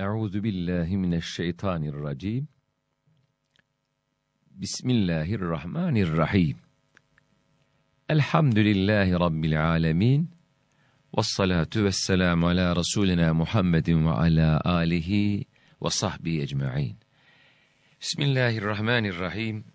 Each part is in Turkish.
أعوذ بالله من الشيطان الرجيم. بسم الله الرحمن الرحيم. الحمد لله رب العالمين والصلاة والسلام على رسولنا محمد وعلى آله وصحبه أجمعين. بسم الله الرحمن الرحيم.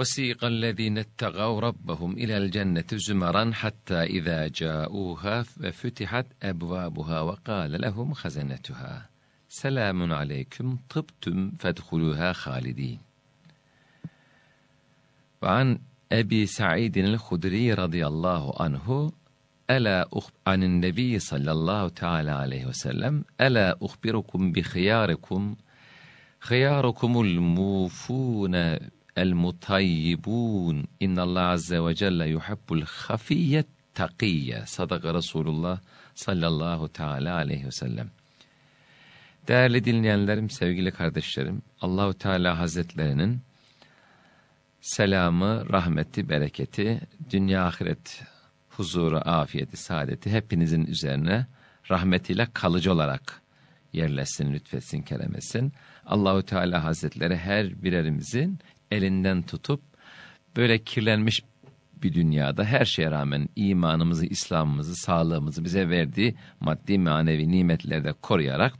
وسيق الذين اتقوا ربهم إلى الجنة زمرا حتى إذا جاءوها ففتحت أبوابها وقال لهم خزنتها. سلام عليكم طبتم فادخلوها خالدين. وعن أبي سعيد الخدري رضي الله عنه ألا أخ... عن النبي صلى الله تعالى عليه وسلم ألا أخبركم بخياركم خياركم الموفون el-mutayyibun. İnnallah azze ve celle yuhibbul hafiyye takiyye. Sadaka Resulullah sallallahu teala aleyhi ve sellem. Değerli dinleyenlerim, sevgili kardeşlerim, Allahu Teala Hazretlerinin selamı, rahmeti, bereketi, dünya ahiret huzuru, afiyeti, saadeti hepinizin üzerine rahmetiyle kalıcı olarak yerleşsin, lütfetsin, keremesin. Allahu Teala Hazretleri her birerimizin elinden tutup böyle kirlenmiş bir dünyada her şeye rağmen imanımızı, İslam'ımızı, sağlığımızı bize verdiği maddi manevi nimetleri de koruyarak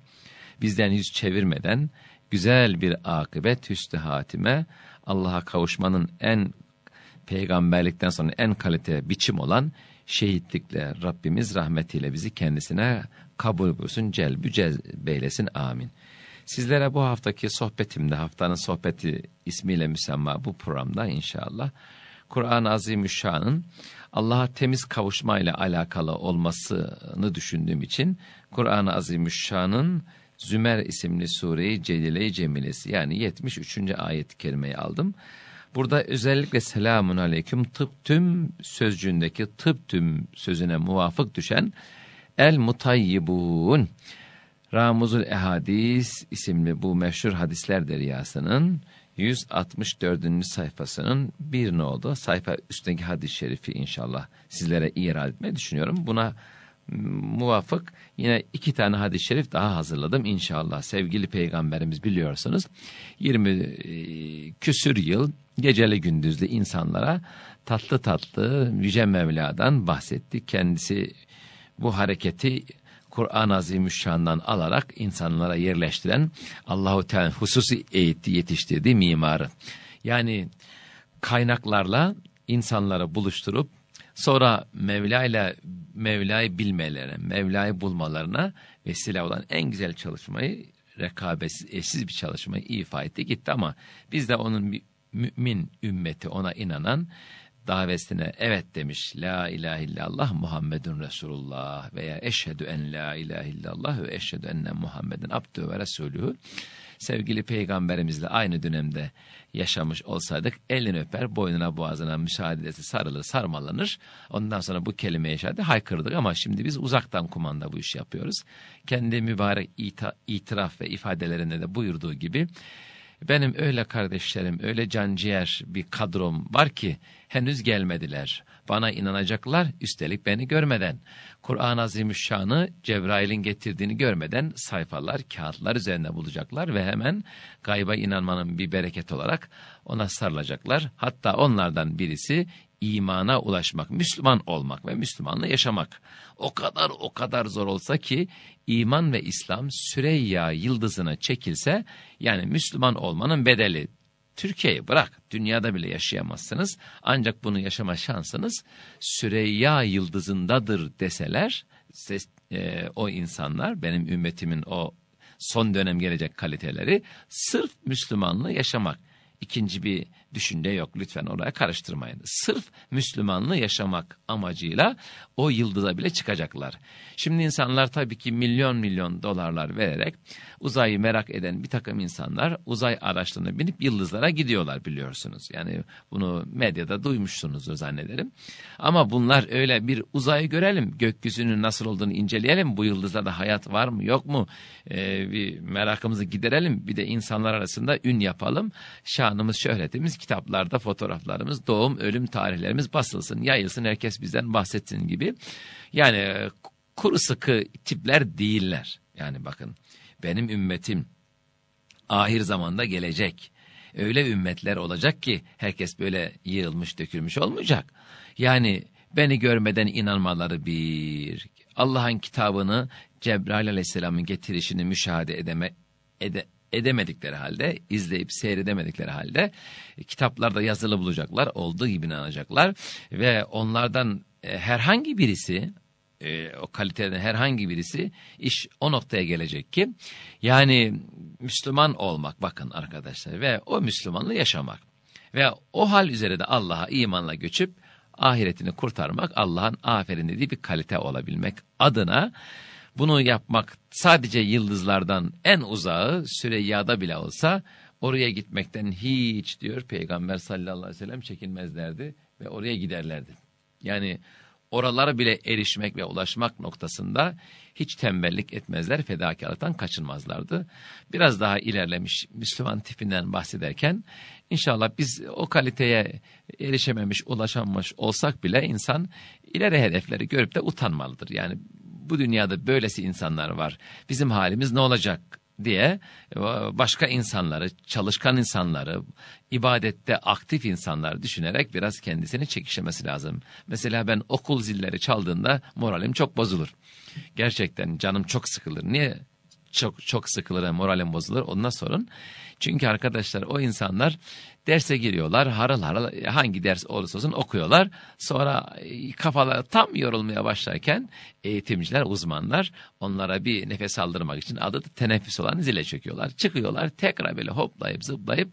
bizden yüz çevirmeden güzel bir akıbet, hüsnü hatime, Allah'a kavuşmanın en peygamberlikten sonra en kalite biçim olan şehitlikle Rabbimiz rahmetiyle bizi kendisine kabul buyursun, celbü cezbeylesin. Amin. Sizlere bu haftaki sohbetimde, haftanın sohbeti ismiyle müsemma bu programda inşallah Kur'an-ı Azimüşşan'ın Allah'a temiz kavuşmayla alakalı olmasını düşündüğüm için Kur'an-ı Azimüşşan'ın Zümer isimli sureyi Celile-i Cemilesi yani 73. ayet-i kerimeyi aldım. Burada özellikle selamun aleyküm tıp tüm sözcüğündeki tıp tüm sözüne muvafık düşen el mutayyibun Ramuzul Ehadis isimli bu meşhur hadisler deryasının 164. sayfasının bir nolu sayfa üstündeki hadis-i şerifi inşallah sizlere irad etmeyi düşünüyorum. Buna muvafık yine iki tane hadis-i şerif daha hazırladım inşallah. Sevgili peygamberimiz biliyorsunuz 20 e, küsür yıl geceli gündüzlü insanlara tatlı tatlı Yüce Mevla'dan bahsetti. Kendisi bu hareketi Kur'an-ı Azimüşşan'dan alarak insanlara yerleştiren Allahu Teala hususi eğitti, yetiştirdiği mimarı. Yani kaynaklarla insanları buluşturup sonra Mevla ile Mevla'yı bilmelerine, Mevla'yı bulmalarına vesile olan en güzel çalışmayı rekabetsiz, eşsiz bir çalışmayı ifa etti gitti ama biz de onun bir mümin ümmeti ona inanan davetine evet demiş. La ilahe illallah Muhammedun Resulullah veya eşhedü en la ilahe illallah ve eşhedü enne Muhammedin abdü ve resulühü. Sevgili peygamberimizle aynı dönemde yaşamış olsaydık elini öper, boynuna boğazına müsaadesi sarılır, sarmalanır. Ondan sonra bu kelime yaşadı, haykırdık ama şimdi biz uzaktan kumanda bu işi yapıyoruz. Kendi mübarek itiraf ve ifadelerinde de buyurduğu gibi benim öyle kardeşlerim, öyle canciğer bir kadrom var ki henüz gelmediler. Bana inanacaklar üstelik beni görmeden. Kur'an-ı Azimüşşan'ı Cebrail'in getirdiğini görmeden sayfalar, kağıtlar üzerinde bulacaklar ve hemen gayba inanmanın bir bereket olarak ona sarılacaklar. Hatta onlardan birisi imana ulaşmak, Müslüman olmak ve Müslümanla yaşamak. O kadar o kadar zor olsa ki iman ve İslam Süreyya yıldızına çekilse yani Müslüman olmanın bedeli. Türkiye'yi bırak dünyada bile yaşayamazsınız. Ancak bunu yaşama şansınız Süreyya yıldızındadır deseler ses, e, o insanlar benim ümmetimin o son dönem gelecek kaliteleri sırf Müslümanlığı yaşamak. İkinci bir düşünce yok lütfen oraya karıştırmayın. Sırf Müslümanlığı yaşamak amacıyla o yıldıza bile çıkacaklar. Şimdi insanlar tabii ki milyon milyon dolarlar vererek uzayı merak eden bir takım insanlar uzay araçlarına binip yıldızlara gidiyorlar biliyorsunuz. Yani bunu medyada duymuşsunuzdur zannederim. Ama bunlar öyle bir uzayı görelim, gökyüzünün nasıl olduğunu inceleyelim, bu yıldızlarda hayat var mı yok mu ee, bir merakımızı giderelim, bir de insanlar arasında ün yapalım, şanımız şöhretimiz kitaplarda fotoğraflarımız, doğum, ölüm tarihlerimiz basılsın, yayılsın, herkes bizden bahsetsin gibi. Yani kuru sıkı tipler değiller. Yani bakın benim ümmetim ahir zamanda gelecek. Öyle ümmetler olacak ki herkes böyle yığılmış dökülmüş olmayacak. Yani beni görmeden inanmaları bir. Allah'ın kitabını Cebrail aleyhisselamın getirişini müşahede edeme, ede, edemedikleri halde, izleyip seyredemedikleri halde e, kitaplarda yazılı bulacaklar, olduğu gibi inanacaklar. Ve onlardan e, herhangi birisi e, o kaliteden herhangi birisi iş o noktaya gelecek ki yani Müslüman olmak bakın arkadaşlar ve o Müslümanlığı yaşamak ve o hal üzere de Allah'a imanla göçüp ahiretini kurtarmak Allah'ın aferin dediği bir kalite olabilmek adına bunu yapmak sadece yıldızlardan en uzağı Süreyya'da bile olsa oraya gitmekten hiç diyor Peygamber sallallahu aleyhi ve sellem çekinmezlerdi ve oraya giderlerdi. Yani oralara bile erişmek ve ulaşmak noktasında hiç tembellik etmezler, fedakarlıktan kaçınmazlardı. Biraz daha ilerlemiş Müslüman tipinden bahsederken inşallah biz o kaliteye erişememiş, ulaşamamış olsak bile insan ileri hedefleri görüp de utanmalıdır. Yani bu dünyada böylesi insanlar var. Bizim halimiz ne olacak diye e, başka insanları, çalışkan insanları, ibadette aktif insanlar düşünerek biraz kendisini çekişlemesi lazım. Mesela ben okul zilleri çaldığında moralim çok bozulur. Gerçekten canım çok sıkılır. Niye çok çok sıkılır, moralim bozulur? Ondan sorun. Çünkü arkadaşlar o insanlar derse giriyorlar harıl harıl hangi ders olursa olsun okuyorlar. Sonra e, kafaları tam yorulmaya başlarken eğitimciler uzmanlar onlara bir nefes aldırmak için adı teneffüs olan zile çöküyorlar. Çıkıyorlar tekrar böyle hoplayıp zıplayıp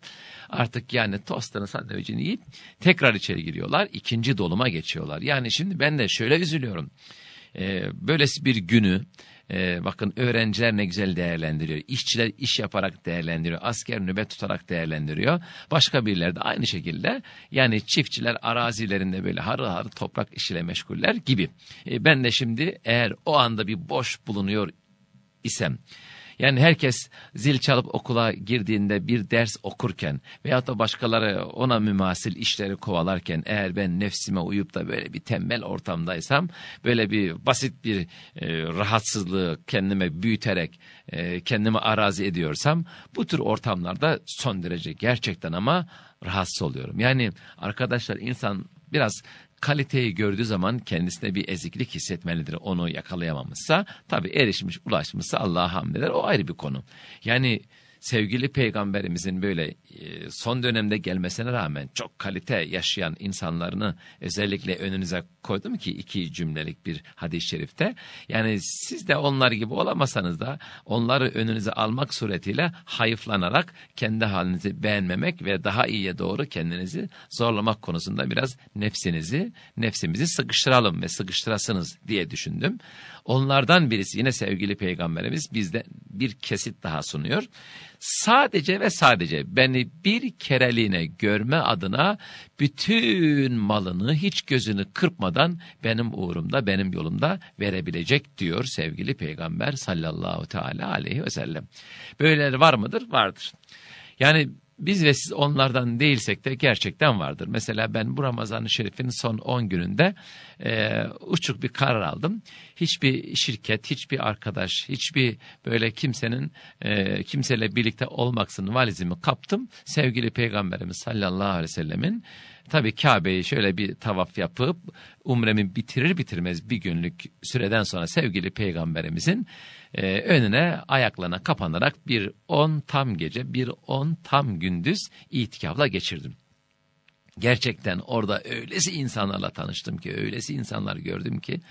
artık yani tostunu sandviçini yiyip tekrar içeri giriyorlar. ikinci doluma geçiyorlar. Yani şimdi ben de şöyle üzülüyorum. Ee, böylesi bir günü e, bakın öğrenciler ne güzel değerlendiriyor. İşçiler iş yaparak değerlendiriyor. Asker nöbet tutarak değerlendiriyor. Başka birileri de aynı şekilde yani çiftçiler arazilerinde böyle harı harı toprak işiyle meşguller gibi. E, ben de şimdi eğer o anda bir boş bulunuyor isem yani herkes zil çalıp okula girdiğinde bir ders okurken veyahut da başkaları ona mümasil işleri kovalarken eğer ben nefsime uyup da böyle bir tembel ortamdaysam böyle bir basit bir e, rahatsızlığı kendime büyüterek e, kendimi arazi ediyorsam bu tür ortamlarda son derece gerçekten ama rahatsız oluyorum. Yani arkadaşlar insan biraz kaliteyi gördüğü zaman kendisine bir eziklik hissetmelidir. Onu yakalayamamışsa tabii erişmiş, ulaşmışsa Allah'a hamd eder. O ayrı bir konu. Yani sevgili peygamberimizin böyle e, son dönemde gelmesine rağmen çok kalite yaşayan insanlarını özellikle önünüze koydum ki iki cümlelik bir hadis-i şerifte. Yani siz de onlar gibi olamasanız da onları önünüze almak suretiyle hayıflanarak kendi halinizi beğenmemek ve daha iyiye doğru kendinizi zorlamak konusunda biraz nefsinizi, nefsimizi sıkıştıralım ve sıkıştırasınız diye düşündüm. Onlardan birisi yine sevgili peygamberimiz bizde bir kesit daha sunuyor. Sadece ve sadece beni bir kereliğine görme adına bütün malını hiç gözünü kırpmadan benim uğrumda benim yolumda verebilecek diyor sevgili peygamber sallallahu teala aleyhi ve sellem. Böyleleri var mıdır? Vardır. Yani biz ve siz onlardan değilsek de gerçekten vardır. Mesela ben bu Ramazan-ı Şerif'in son 10 gününde e, uçuk bir karar aldım. Hiçbir şirket, hiçbir arkadaş, hiçbir böyle kimsenin e, kimseyle birlikte olmaksın valizimi kaptım. Sevgili Peygamberimiz sallallahu aleyhi ve sellemin tabii Kabe'yi şöyle bir tavaf yapıp umremi bitirir bitirmez bir günlük süreden sonra sevgili Peygamberimizin e, önüne ayaklarına kapanarak bir on tam gece, bir on tam gündüz itikafla geçirdim. Gerçekten orada öylesi insanlarla tanıştım ki, öylesi insanlar gördüm ki.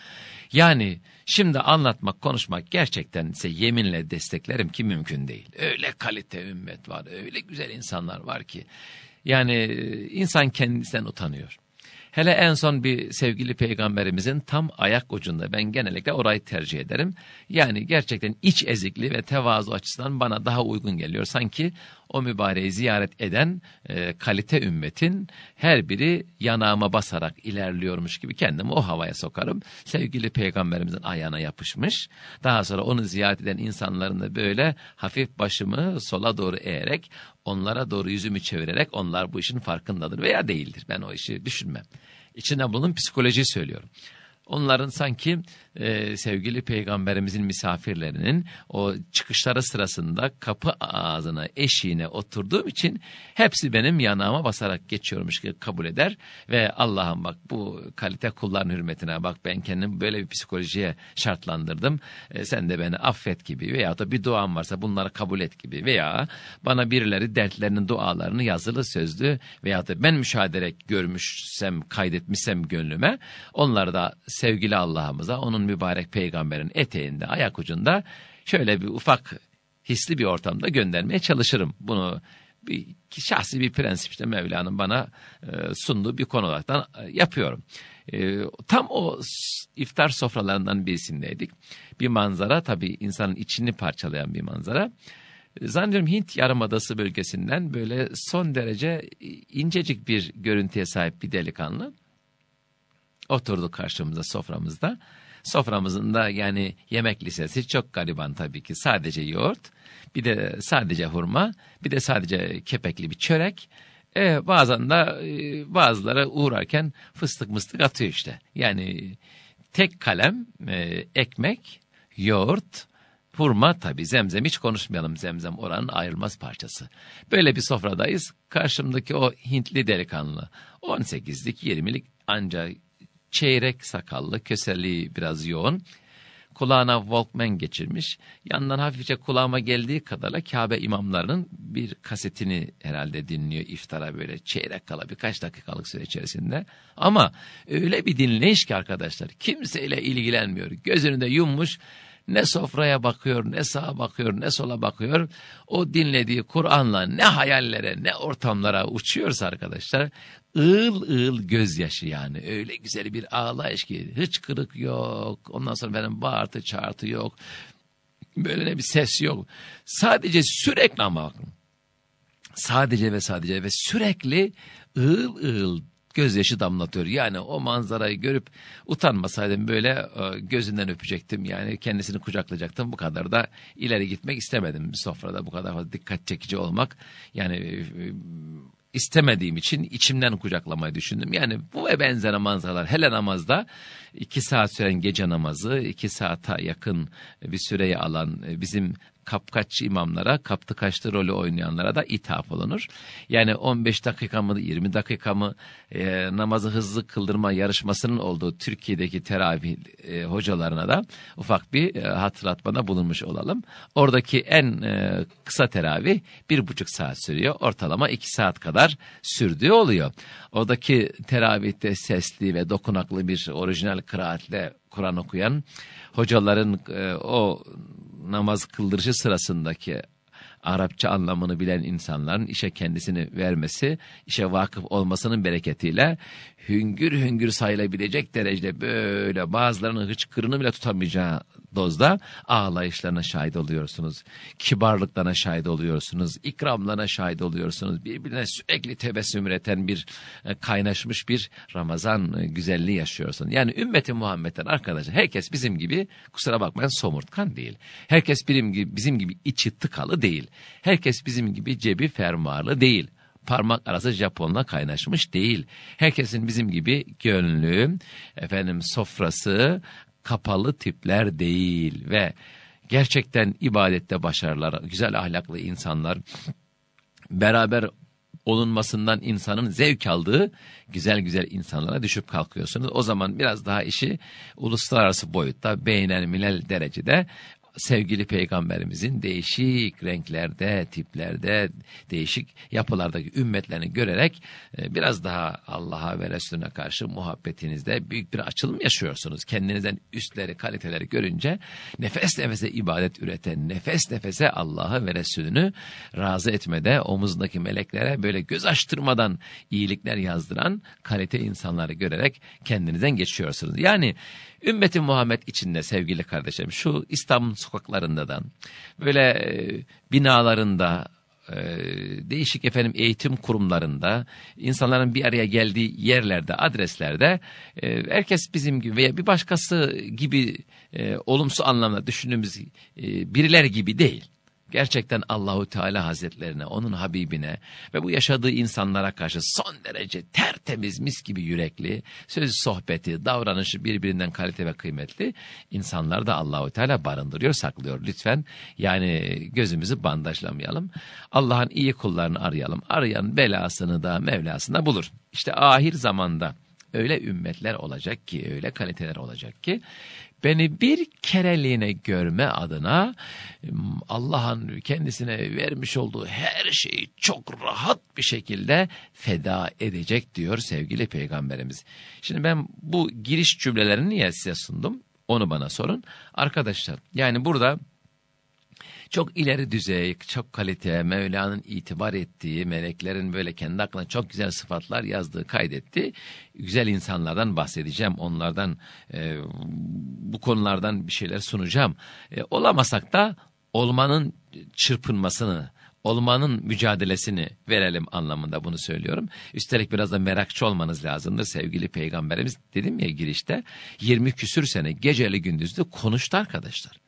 Yani şimdi anlatmak, konuşmak gerçekten ise yeminle desteklerim ki mümkün değil. Öyle kalite ümmet var, öyle güzel insanlar var ki. Yani insan kendisinden utanıyor. Hele en son bir sevgili peygamberimizin tam ayak ucunda ben genellikle orayı tercih ederim. Yani gerçekten iç ezikli ve tevazu açısından bana daha uygun geliyor. Sanki o mübareği ziyaret eden e, kalite ümmetin her biri yanağıma basarak ilerliyormuş gibi kendimi o havaya sokarım. Sevgili peygamberimizin ayağına yapışmış. Daha sonra onu ziyaret eden insanların da böyle hafif başımı sola doğru eğerek onlara doğru yüzümü çevirerek onlar bu işin farkındadır veya değildir. Ben o işi düşünmem. İçine bunun psikolojiyi söylüyorum. Onların sanki e, sevgili peygamberimizin misafirlerinin o çıkışları sırasında kapı ağzına eşiğine oturduğum için hepsi benim yanağıma basarak geçiyormuş gibi kabul eder ve Allah'ım bak bu kalite kulların hürmetine bak ben kendim böyle bir psikolojiye şartlandırdım. E, sen de beni affet gibi veya da bir duam varsa bunları kabul et gibi veya bana birileri dertlerinin dualarını yazılı sözlü veya da ben müşahede görmüşsem kaydetmişsem gönlüme onları da sevgili Allah'ımıza onun mübarek peygamberin eteğinde ayak ucunda şöyle bir ufak hisli bir ortamda göndermeye çalışırım. Bunu bir şahsi bir prensip işte Mevla'nın bana e, sunduğu bir konu olarak e, yapıyorum. E, tam o iftar sofralarından birisindeydik. Bir manzara tabii insanın içini parçalayan bir manzara. Zannediyorum Hint Yarımadası bölgesinden böyle son derece incecik bir görüntüye sahip bir delikanlı. Oturdu karşımıza soframızda. Soframızın da yani yemek lisesi çok gariban tabii ki. Sadece yoğurt, bir de sadece hurma, bir de sadece kepekli bir çörek. E, bazen de e, bazıları uğrarken fıstık mıstık atıyor işte. Yani tek kalem, e, ekmek, yoğurt, hurma tabii zemzem hiç konuşmayalım zemzem oranın ayrılmaz parçası. Böyle bir sofradayız. Karşımdaki o Hintli delikanlı 18'lik 20'lik ancak çeyrek sakallı, köseliği biraz yoğun. Kulağına Walkman geçirmiş. Yandan hafifçe kulağıma geldiği kadarla Kabe imamlarının bir kasetini herhalde dinliyor iftara böyle çeyrek kala birkaç dakikalık süre içerisinde. Ama öyle bir dinleyiş ki arkadaşlar kimseyle ilgilenmiyor. Gözünü de yummuş ne sofraya bakıyor, ne sağa bakıyor, ne sola bakıyor. O dinlediği Kur'an'la ne hayallere, ne ortamlara uçuyorsa arkadaşlar, ığıl ığıl gözyaşı yani. Öyle güzel bir ağlayış ki, hiç kırık yok. Ondan sonra benim bağırtı çağırtı yok. Böyle ne bir ses yok. Sadece sürekli ama sadece ve sadece ve sürekli ığıl ığıl gözyaşı damlatıyor. Yani o manzarayı görüp utanmasaydım böyle e, gözünden öpecektim. Yani kendisini kucaklayacaktım. Bu kadar da ileri gitmek istemedim bir sofrada. Bu kadar fazla dikkat çekici olmak. Yani e, istemediğim için içimden kucaklamayı düşündüm. Yani bu ve benzeri manzaralar hele namazda iki saat süren gece namazı iki saate yakın bir süreyi alan e, bizim kapkaççı imamlara, kaptı kaçtı rolü oynayanlara da ithaf olunur. Yani 15 dakika mı 20 dakika mı e, namazı hızlı kıldırma yarışmasının olduğu Türkiye'deki teravih e, hocalarına da ufak bir e, hatırlatmada bulunmuş olalım. Oradaki en e, kısa teravih bir buçuk saat sürüyor. Ortalama iki saat kadar sürdüğü oluyor. Oradaki teravihte sesli ve dokunaklı bir orijinal kıraatle Kur'an okuyan hocaların e, o namaz kıldırışı sırasındaki Arapça anlamını bilen insanların işe kendisini vermesi, işe vakıf olmasının bereketiyle hüngür hüngür sayılabilecek derecede böyle bazılarının hıçkırını bile tutamayacağı dozda ağlayışlarına şahit oluyorsunuz. Kibarlıklarına şahit oluyorsunuz. ikramlarına şahit oluyorsunuz. Birbirine sürekli tebessüm üreten bir e, kaynaşmış bir Ramazan e, güzelliği yaşıyorsunuz. Yani ümmeti Muhammed'den arkadaşlar herkes bizim gibi kusura bakmayın somurtkan değil. Herkes bizim gibi, bizim gibi içi tıkalı değil. Herkes bizim gibi cebi fermuarlı değil parmak arası Japonla kaynaşmış değil. Herkesin bizim gibi gönlü, efendim sofrası, kapalı tipler değil ve gerçekten ibadette başarılar, güzel ahlaklı insanlar beraber olunmasından insanın zevk aldığı güzel güzel insanlara düşüp kalkıyorsunuz. O zaman biraz daha işi uluslararası boyutta beğenen milel derecede sevgili peygamberimizin değişik renklerde, tiplerde, değişik yapılardaki ümmetlerini görerek e, biraz daha Allah'a ve Resulüne karşı muhabbetinizde büyük bir açılım yaşıyorsunuz. Kendinizden üstleri, kaliteleri görünce nefes nefese ibadet üreten, nefes nefese Allah'ı ve Resulünü razı etmede omuzundaki meleklere böyle göz açtırmadan iyilikler yazdıran kalite insanları görerek kendinizden geçiyorsunuz. Yani Ümmeti Muhammed içinde sevgili kardeşim şu İstanbul sokaklarında da böyle e, binalarında e, değişik efendim eğitim kurumlarında insanların bir araya geldiği yerlerde adreslerde e, herkes bizim gibi veya bir başkası gibi olumsuz anlamda düşündüğümüz biriler gibi değil. Gerçekten Allahu Teala Hazretlerine, onun Habibine ve bu yaşadığı insanlara karşı son derece tertemiz, mis gibi yürekli, söz sohbeti, davranışı birbirinden kalite ve kıymetli insanlar da Allahu Teala barındırıyor, saklıyor. Lütfen yani gözümüzü bandajlamayalım. Allah'ın iyi kullarını arayalım. Arayan belasını da Mevlasını da bulur. İşte ahir zamanda öyle ümmetler olacak ki, öyle kaliteler olacak ki beni bir kereliğine görme adına Allah'ın kendisine vermiş olduğu her şeyi çok rahat bir şekilde feda edecek diyor sevgili peygamberimiz. Şimdi ben bu giriş cümlelerini niye size sundum? Onu bana sorun. Arkadaşlar yani burada çok ileri düzey, çok kalite, Mevla'nın itibar ettiği, meleklerin böyle kendi aklına çok güzel sıfatlar yazdığı, kaydetti. Güzel insanlardan bahsedeceğim, onlardan, e, bu konulardan bir şeyler sunacağım. E, olamasak da olmanın çırpınmasını, olmanın mücadelesini verelim anlamında bunu söylüyorum. Üstelik biraz da merakçı olmanız lazımdır sevgili peygamberimiz. Dedim ya girişte 20 küsür sene geceli gündüzlü konuştu arkadaşlar.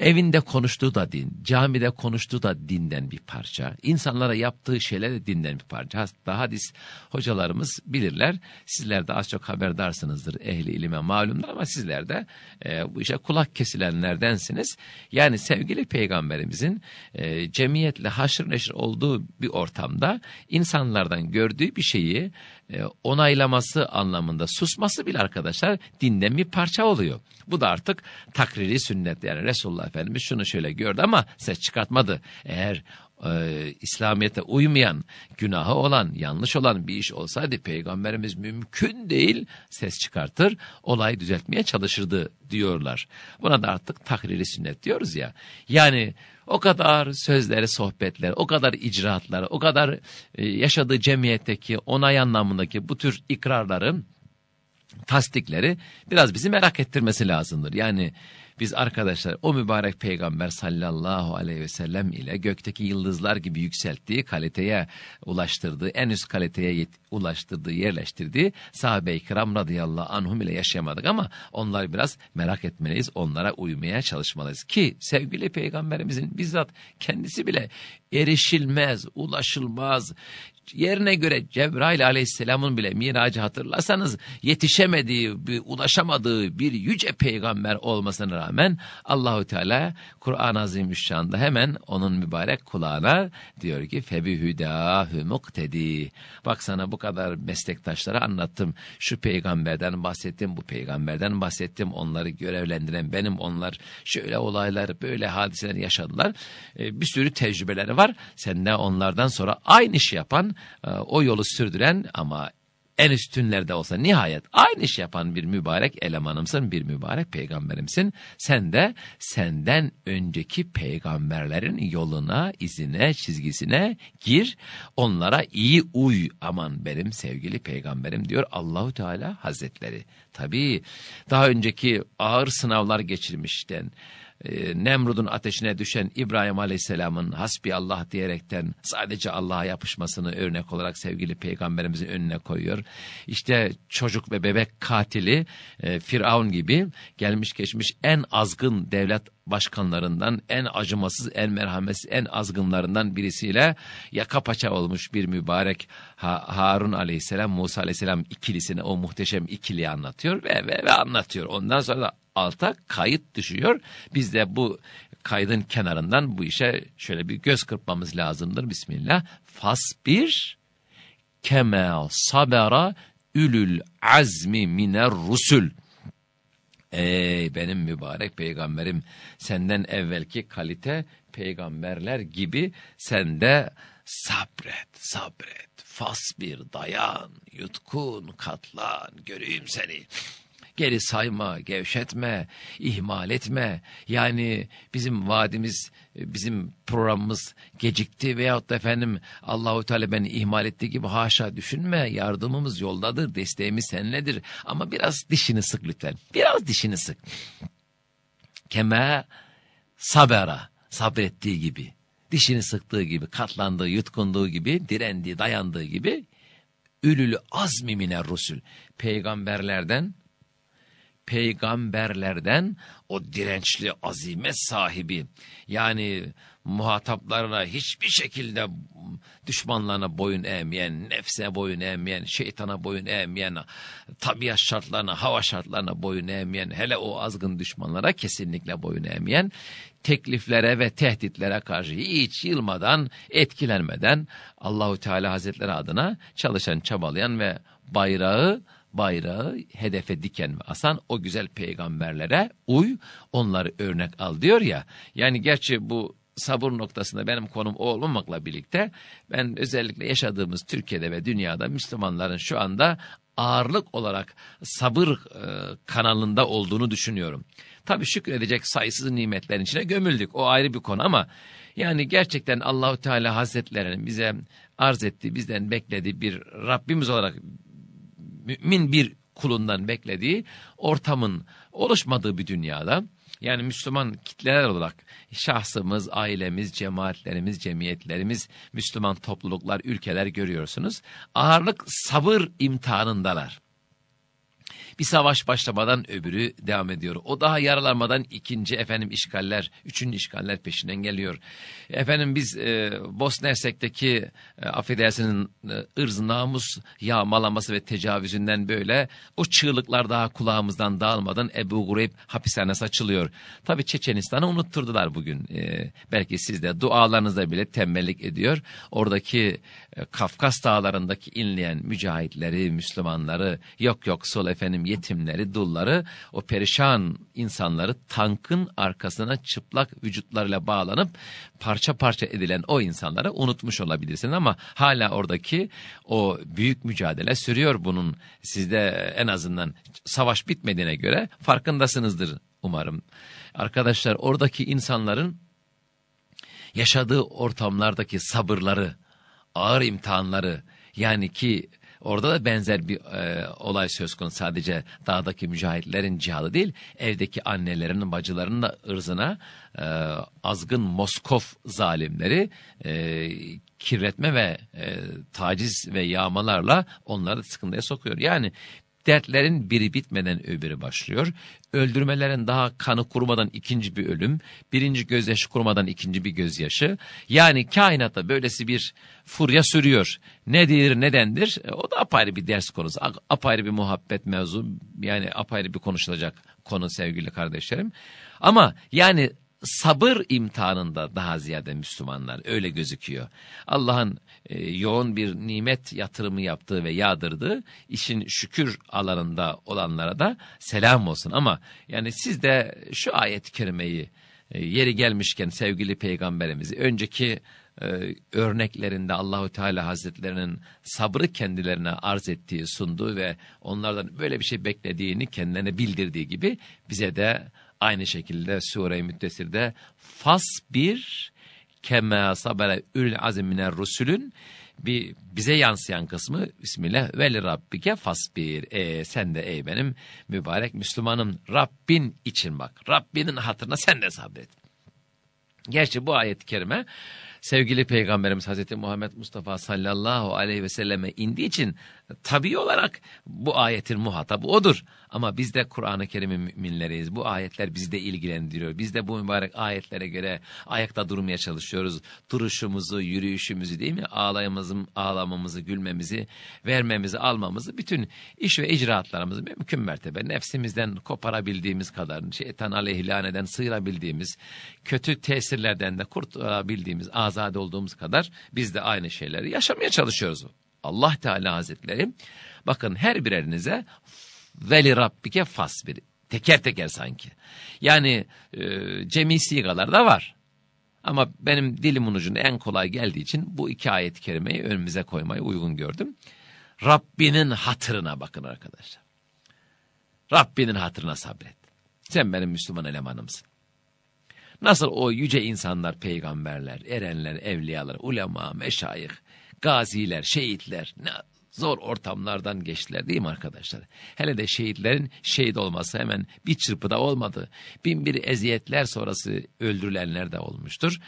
Evinde konuştuğu da din, camide konuştuğu da dinden bir parça. İnsanlara yaptığı şeyler de dinden bir parça. Daha hadis hocalarımız bilirler. Sizler de az çok haberdarsınızdır ehli ilime malumdur ama sizler de e, bu işe kulak kesilenlerdensiniz. Yani sevgili peygamberimizin e, cemiyetle haşır neşir olduğu bir ortamda insanlardan gördüğü bir şeyi onaylaması anlamında susması bile arkadaşlar dinden bir parça oluyor. Bu da artık takriri sünnet yani Resulullah Efendimiz şunu şöyle gördü ama ses çıkartmadı. Eğer e, İslamiyet'e uymayan, günahı olan, yanlış olan bir iş olsaydı peygamberimiz mümkün değil ses çıkartır, olayı düzeltmeye çalışırdı diyorlar. Buna da artık takriri sünnet diyoruz ya. Yani o kadar sözleri, sohbetler, o kadar icraatları, o kadar e, yaşadığı cemiyetteki onay anlamındaki bu tür ikrarların tasdikleri biraz bizi merak ettirmesi lazımdır. Yani biz arkadaşlar o mübarek peygamber sallallahu aleyhi ve sellem ile gökteki yıldızlar gibi yükselttiği kaliteye ulaştırdığı, en üst kaliteye ulaştırdığı, yerleştirdiği sahabe-i kiram radıyallahu anhum ile yaşayamadık ama onlar biraz merak etmeliyiz, onlara uymaya çalışmalıyız. Ki sevgili peygamberimizin bizzat kendisi bile erişilmez, ulaşılmaz, yerine göre Cebrail aleyhisselamın bile miracı hatırlarsanız yetişemediği, bir, ulaşamadığı bir yüce peygamber olmasına rağmen Allahu Teala Kur'an-ı Azimüşşan'da hemen onun mübarek kulağına diyor ki febihüdâhü muktedi. Bak sana bu kadar meslektaşlara anlattım. Şu peygamberden bahsettim, bu peygamberden bahsettim. Onları görevlendiren benim onlar şöyle olaylar, böyle hadiseler yaşadılar. Ee, bir sürü tecrübeleri var. Sen de onlardan sonra aynı işi yapan e, o yolu sürdüren ama en üstünlerde olsa nihayet aynı iş yapan bir mübarek elemanımsın, bir mübarek peygamberimsin. Sen de senden önceki peygamberlerin yoluna, izine, çizgisine gir. Onlara iyi uy. Aman benim sevgili peygamberim diyor Allahu Teala Hazretleri. Tabii daha önceki ağır sınavlar geçirmişten, e, Nemrud'un ateşine düşen İbrahim Aleyhisselam'ın hasbi Allah diyerekten sadece Allah'a yapışmasını örnek olarak sevgili peygamberimizin önüne koyuyor. İşte çocuk ve bebek katili e, Firavun gibi gelmiş geçmiş en azgın devlet başkanlarından en acımasız, en merhametsiz, en azgınlarından birisiyle yaka paça olmuş bir mübarek ha Harun aleyhisselam, Musa aleyhisselam ikilisini o muhteşem ikiliyi anlatıyor ve, ve, ve anlatıyor. Ondan sonra da alta kayıt düşüyor. Biz de bu kaydın kenarından bu işe şöyle bir göz kırpmamız lazımdır. Bismillah. Fasbir kemel sabera ülül azmi miner rusul. Ey benim mübarek peygamberim senden evvelki kalite peygamberler gibi sen de sabret sabret. Fasbir dayan yutkun katlan göreyim seni Geri sayma, gevşetme, ihmal etme. Yani bizim vaadimiz, bizim programımız gecikti veyahut da efendim Allahu Teala beni ihmal etti gibi haşa düşünme. Yardımımız yoldadır, desteğimiz seninledir. Ama biraz dişini sık lütfen. Biraz dişini sık. Keme sabera, sabrettiği gibi dişini sıktığı gibi, katlandığı, yutkunduğu gibi, direndiği, dayandığı gibi ülülü azmi miner rusul. Peygamberlerden peygamberlerden o dirençli azimet sahibi. Yani muhataplarına hiçbir şekilde düşmanlarına boyun eğmeyen, nefse boyun eğmeyen, şeytana boyun eğmeyen, tabiat şartlarına, hava şartlarına boyun eğmeyen, hele o azgın düşmanlara kesinlikle boyun eğmeyen, tekliflere ve tehditlere karşı hiç yılmadan, etkilenmeden Allahu Teala Hazretleri adına çalışan, çabalayan ve bayrağı bayrağı hedefe diken ve asan o güzel peygamberlere uy, onları örnek al diyor ya. Yani gerçi bu sabır noktasında benim konum o olmamakla birlikte ben özellikle yaşadığımız Türkiye'de ve dünyada Müslümanların şu anda ağırlık olarak sabır e, kanalında olduğunu düşünüyorum. Tabii şükredecek sayısız nimetlerin içine gömüldük. O ayrı bir konu ama yani gerçekten Allahu Teala Hazretlerinin bize arz ettiği, bizden beklediği bir Rabbimiz olarak mümin bir kulundan beklediği ortamın oluşmadığı bir dünyada yani Müslüman kitleler olarak şahsımız, ailemiz, cemaatlerimiz, cemiyetlerimiz, Müslüman topluluklar, ülkeler görüyorsunuz. Ağırlık sabır imtihanındalar. Bir savaş başlamadan öbürü devam ediyor. O daha yaralanmadan ikinci efendim işgaller, üçüncü işgaller peşinden geliyor. Efendim biz e, Bosna Hersek'teki e, affedersinin e, ırz namus yağmalaması ve tecavüzünden böyle o çığlıklar daha kulağımızdan dağılmadan Ebu Gureyb hapishanesi açılıyor. Tabi Çeçenistan'ı unutturdular bugün. E, belki siz de dualarınızda bile tembellik ediyor. Oradaki Kafkas dağlarındaki inleyen mücahitleri, Müslümanları, yok yok sol efendim yetimleri, dulları, o perişan insanları tankın arkasına çıplak vücutlarıyla bağlanıp parça parça edilen o insanları unutmuş olabilirsiniz ama hala oradaki o büyük mücadele sürüyor bunun. Sizde en azından savaş bitmediğine göre farkındasınızdır umarım. Arkadaşlar oradaki insanların yaşadığı ortamlardaki sabırları, ağır imtihanları yani ki orada da benzer bir e, olay söz konusu sadece dağdaki mücahitlerin cihadı değil evdeki annelerin bacılarının da ırzına e, azgın Moskov zalimleri e, kirletme ve e, taciz ve yağmalarla onları sıkıntıya sokuyor. Yani dertlerin biri bitmeden öbürü başlıyor. Öldürmelerin daha kanı kurumadan ikinci bir ölüm, birinci gözyaşı kurumadan ikinci bir gözyaşı. Yani kainatta böylesi bir furya sürüyor. Nedir, nedendir? E, o da apayrı bir ders konusu, apayrı bir muhabbet mevzu, yani apayrı bir konuşulacak konu sevgili kardeşlerim. Ama yani sabır imtihanında daha ziyade Müslümanlar öyle gözüküyor. Allah'ın e, yoğun bir nimet yatırımı yaptığı ve yağdırdığı işin şükür alanında olanlara da selam olsun. Ama yani siz de şu ayet-i kerimeyi e, yeri gelmişken sevgili peygamberimizi önceki e, örneklerinde Allahu Teala Hazretlerinin sabrı kendilerine arz ettiği, sunduğu ve onlardan böyle bir şey beklediğini kendilerine bildirdiği gibi bize de Aynı şekilde Sure-i Müddessir'de fas bir kema sabere ül azimine rusulün bir bize yansıyan kısmı Bismillah ve rabbike fasbir. E, sen de ey benim mübarek Müslümanım Rabbin için bak. Rabbinin hatırına sen de sabret. Gerçi bu ayet-i kerime sevgili Peygamberimiz Hazreti Muhammed Mustafa sallallahu aleyhi ve selleme indiği için tabi olarak bu ayetin muhatabı odur. Ama biz de Kur'an-ı Kerim'in müminleriyiz. Bu ayetler bizi de ilgilendiriyor. Biz de bu mübarek ayetlere göre ayakta durmaya çalışıyoruz. Duruşumuzu, yürüyüşümüzü değil mi? Ağlayamızı, ağlamamızı, gülmemizi, vermemizi, almamızı, bütün iş ve icraatlarımızı mümkün mertebe nefsimizden koparabildiğimiz kadar, şeytan aleyhilaneden sıyırabildiğimiz, kötü tesirlerden de kurtulabildiğimiz, azade olduğumuz kadar biz de aynı şeyleri yaşamaya çalışıyoruz. Allah Teala Hazretleri bakın her birerinize veli rabbike fasbir teker teker sanki. Yani e, cemi sigalar da var. Ama benim dilimin ucunda en kolay geldiği için bu iki ayet-i kerimeyi önümüze koymayı uygun gördüm. Rabbinin hatırına bakın arkadaşlar. Rabbinin hatırına sabret. Sen benim Müslüman elemanımsın. Nasıl o yüce insanlar, peygamberler, erenler, evliyalar, ulema, meşayih, gaziler, şehitler ne zor ortamlardan geçtiler değil mi arkadaşlar? Hele de şehitlerin şehit olması hemen bir çırpıda olmadı. Bin bir eziyetler sonrası öldürülenler de olmuştur.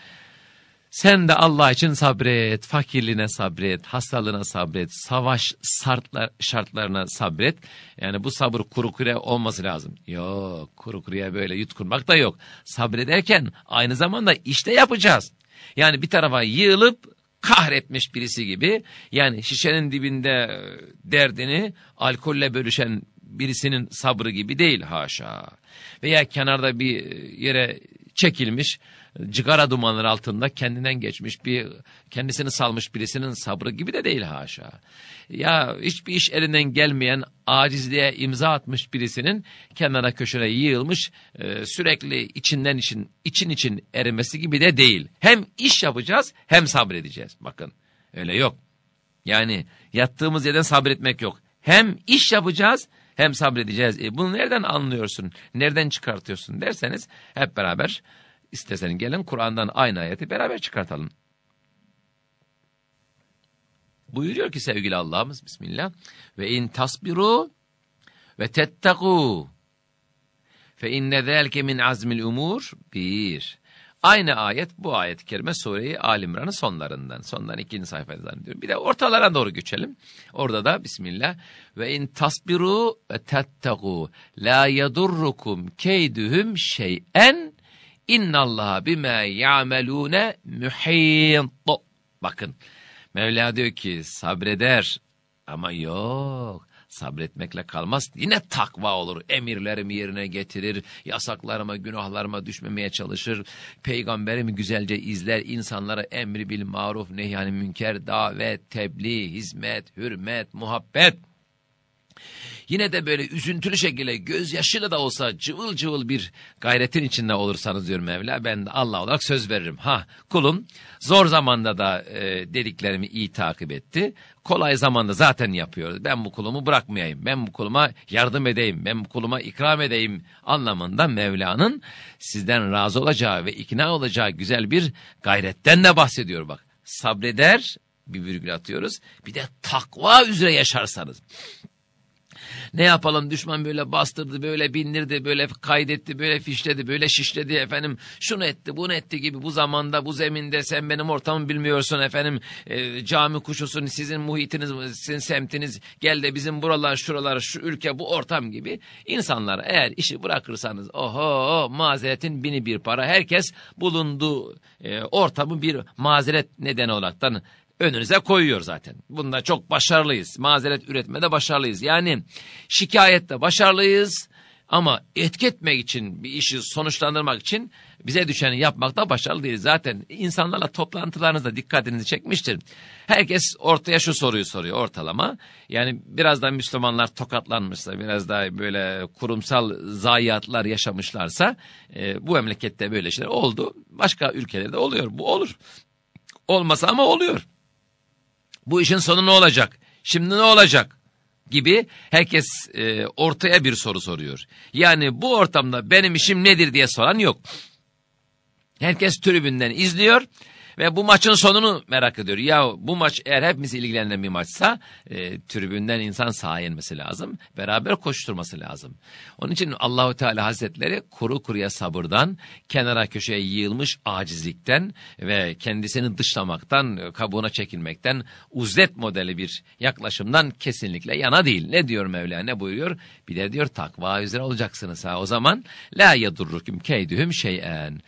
Sen de Allah için sabret, fakirliğine sabret, hastalığına sabret, savaş şartlar, şartlarına sabret. Yani bu sabır kuru kuruya olması lazım. Yok, kuru kuruya böyle yutkunmak da yok. Sabrederken aynı zamanda işte yapacağız. Yani bir tarafa yığılıp kahretmiş birisi gibi yani şişenin dibinde derdini alkolle bölüşen birisinin sabrı gibi değil haşa. Veya kenarda bir yere çekilmiş cigara dumanları altında kendinden geçmiş bir kendisini salmış birisinin sabrı gibi de değil haşa. Ya hiçbir iş elinden gelmeyen acizliğe imza atmış birisinin kenara köşene yığılmış e, sürekli içinden için için için erimesi gibi de değil. Hem iş yapacağız hem sabredeceğiz. Bakın öyle yok. Yani yattığımız yerden sabretmek yok. Hem iş yapacağız hem sabredeceğiz. E, bunu nereden anlıyorsun? Nereden çıkartıyorsun derseniz hep beraber İstersen gelin Kur'an'dan aynı ayeti beraber çıkartalım. Buyuruyor ki sevgili Allah'ımız Bismillah. Ve in tasbiru ve tettegû fe inne zâlke min azmil umur. Bir. Aynı ayet bu ayet-i kerime sureyi Alimran'ın sonlarından. Sondan ikinci sayfada zannediyorum. Bir de ortalara doğru geçelim. Orada da Bismillah. Ve in tasbiru ve tettegû la yadurrukum keyduhum şey'en İnnallaha bime ya'melune muhit. Bakın Mevla diyor ki sabreder ama yok sabretmekle kalmaz. Yine takva olur. Emirlerimi yerine getirir. Yasaklarıma, günahlarıma düşmemeye çalışır. Peygamberimi güzelce izler. insanlara emri bil maruf, nehyanı münker, davet, tebliğ, hizmet, hürmet, muhabbet. Yine de böyle üzüntülü şekilde gözyaşıyla da olsa cıvıl cıvıl bir gayretin içinde olursanız diyor Mevla ben Allah olarak söz veririm. Ha kulum zor zamanda da e, dediklerimi iyi takip etti. Kolay zamanda zaten yapıyoruz. Ben bu kulumu bırakmayayım. Ben bu kuluma yardım edeyim. Ben bu kuluma ikram edeyim anlamında Mevla'nın sizden razı olacağı ve ikna olacağı güzel bir gayretten de bahsediyor bak. Sabreder bir virgül atıyoruz. Bir de takva üzere yaşarsanız. Ne yapalım düşman böyle bastırdı, böyle bindirdi, böyle kaydetti, böyle fişledi, böyle şişledi efendim. Şunu etti, bunu etti gibi bu zamanda, bu zeminde sen benim ortamı bilmiyorsun efendim. E, cami kuşusun, sizin muhitiniz, sizin semtiniz, gel de bizim buralar, şuralar, şu ülke, bu ortam gibi. insanlar eğer işi bırakırsanız oho mazeretin bini bir para. Herkes bulunduğu e, ortamı bir mazeret nedeni olaraktan önünüze koyuyor zaten. Bunda çok başarılıyız. Mazeret üretmede başarılıyız. Yani şikayette başarılıyız ama etki etmek için bir işi sonuçlandırmak için bize düşeni yapmakta başarılı değiliz. Zaten insanlarla toplantılarınızda dikkatinizi çekmiştir. Herkes ortaya şu soruyu soruyor ortalama. Yani biraz da Müslümanlar tokatlanmışsa, biraz daha böyle kurumsal zayiatlar yaşamışlarsa e, bu memlekette böyle şeyler oldu. Başka ülkelerde oluyor. Bu olur. Olmasa ama oluyor. Bu işin sonu ne olacak? Şimdi ne olacak? Gibi herkes e, ortaya bir soru soruyor. Yani bu ortamda benim işim nedir diye soran yok. Herkes tribünden izliyor ve bu maçın sonunu merak ediyor. Ya bu maç eğer hepimizi ilgilendiren bir maçsa e, tribünden insan sağa inmesi lazım. Beraber koşturması lazım. Onun için Allahu Teala Hazretleri kuru kuruya sabırdan, kenara köşeye yığılmış acizlikten ve kendisini dışlamaktan, kabuğuna çekilmekten, uzlet modeli bir yaklaşımdan kesinlikle yana değil. Ne diyor Mevla ne buyuruyor? Bir de diyor takva üzere olacaksınız ha. O zaman la yadurrukum keydühüm şeyen.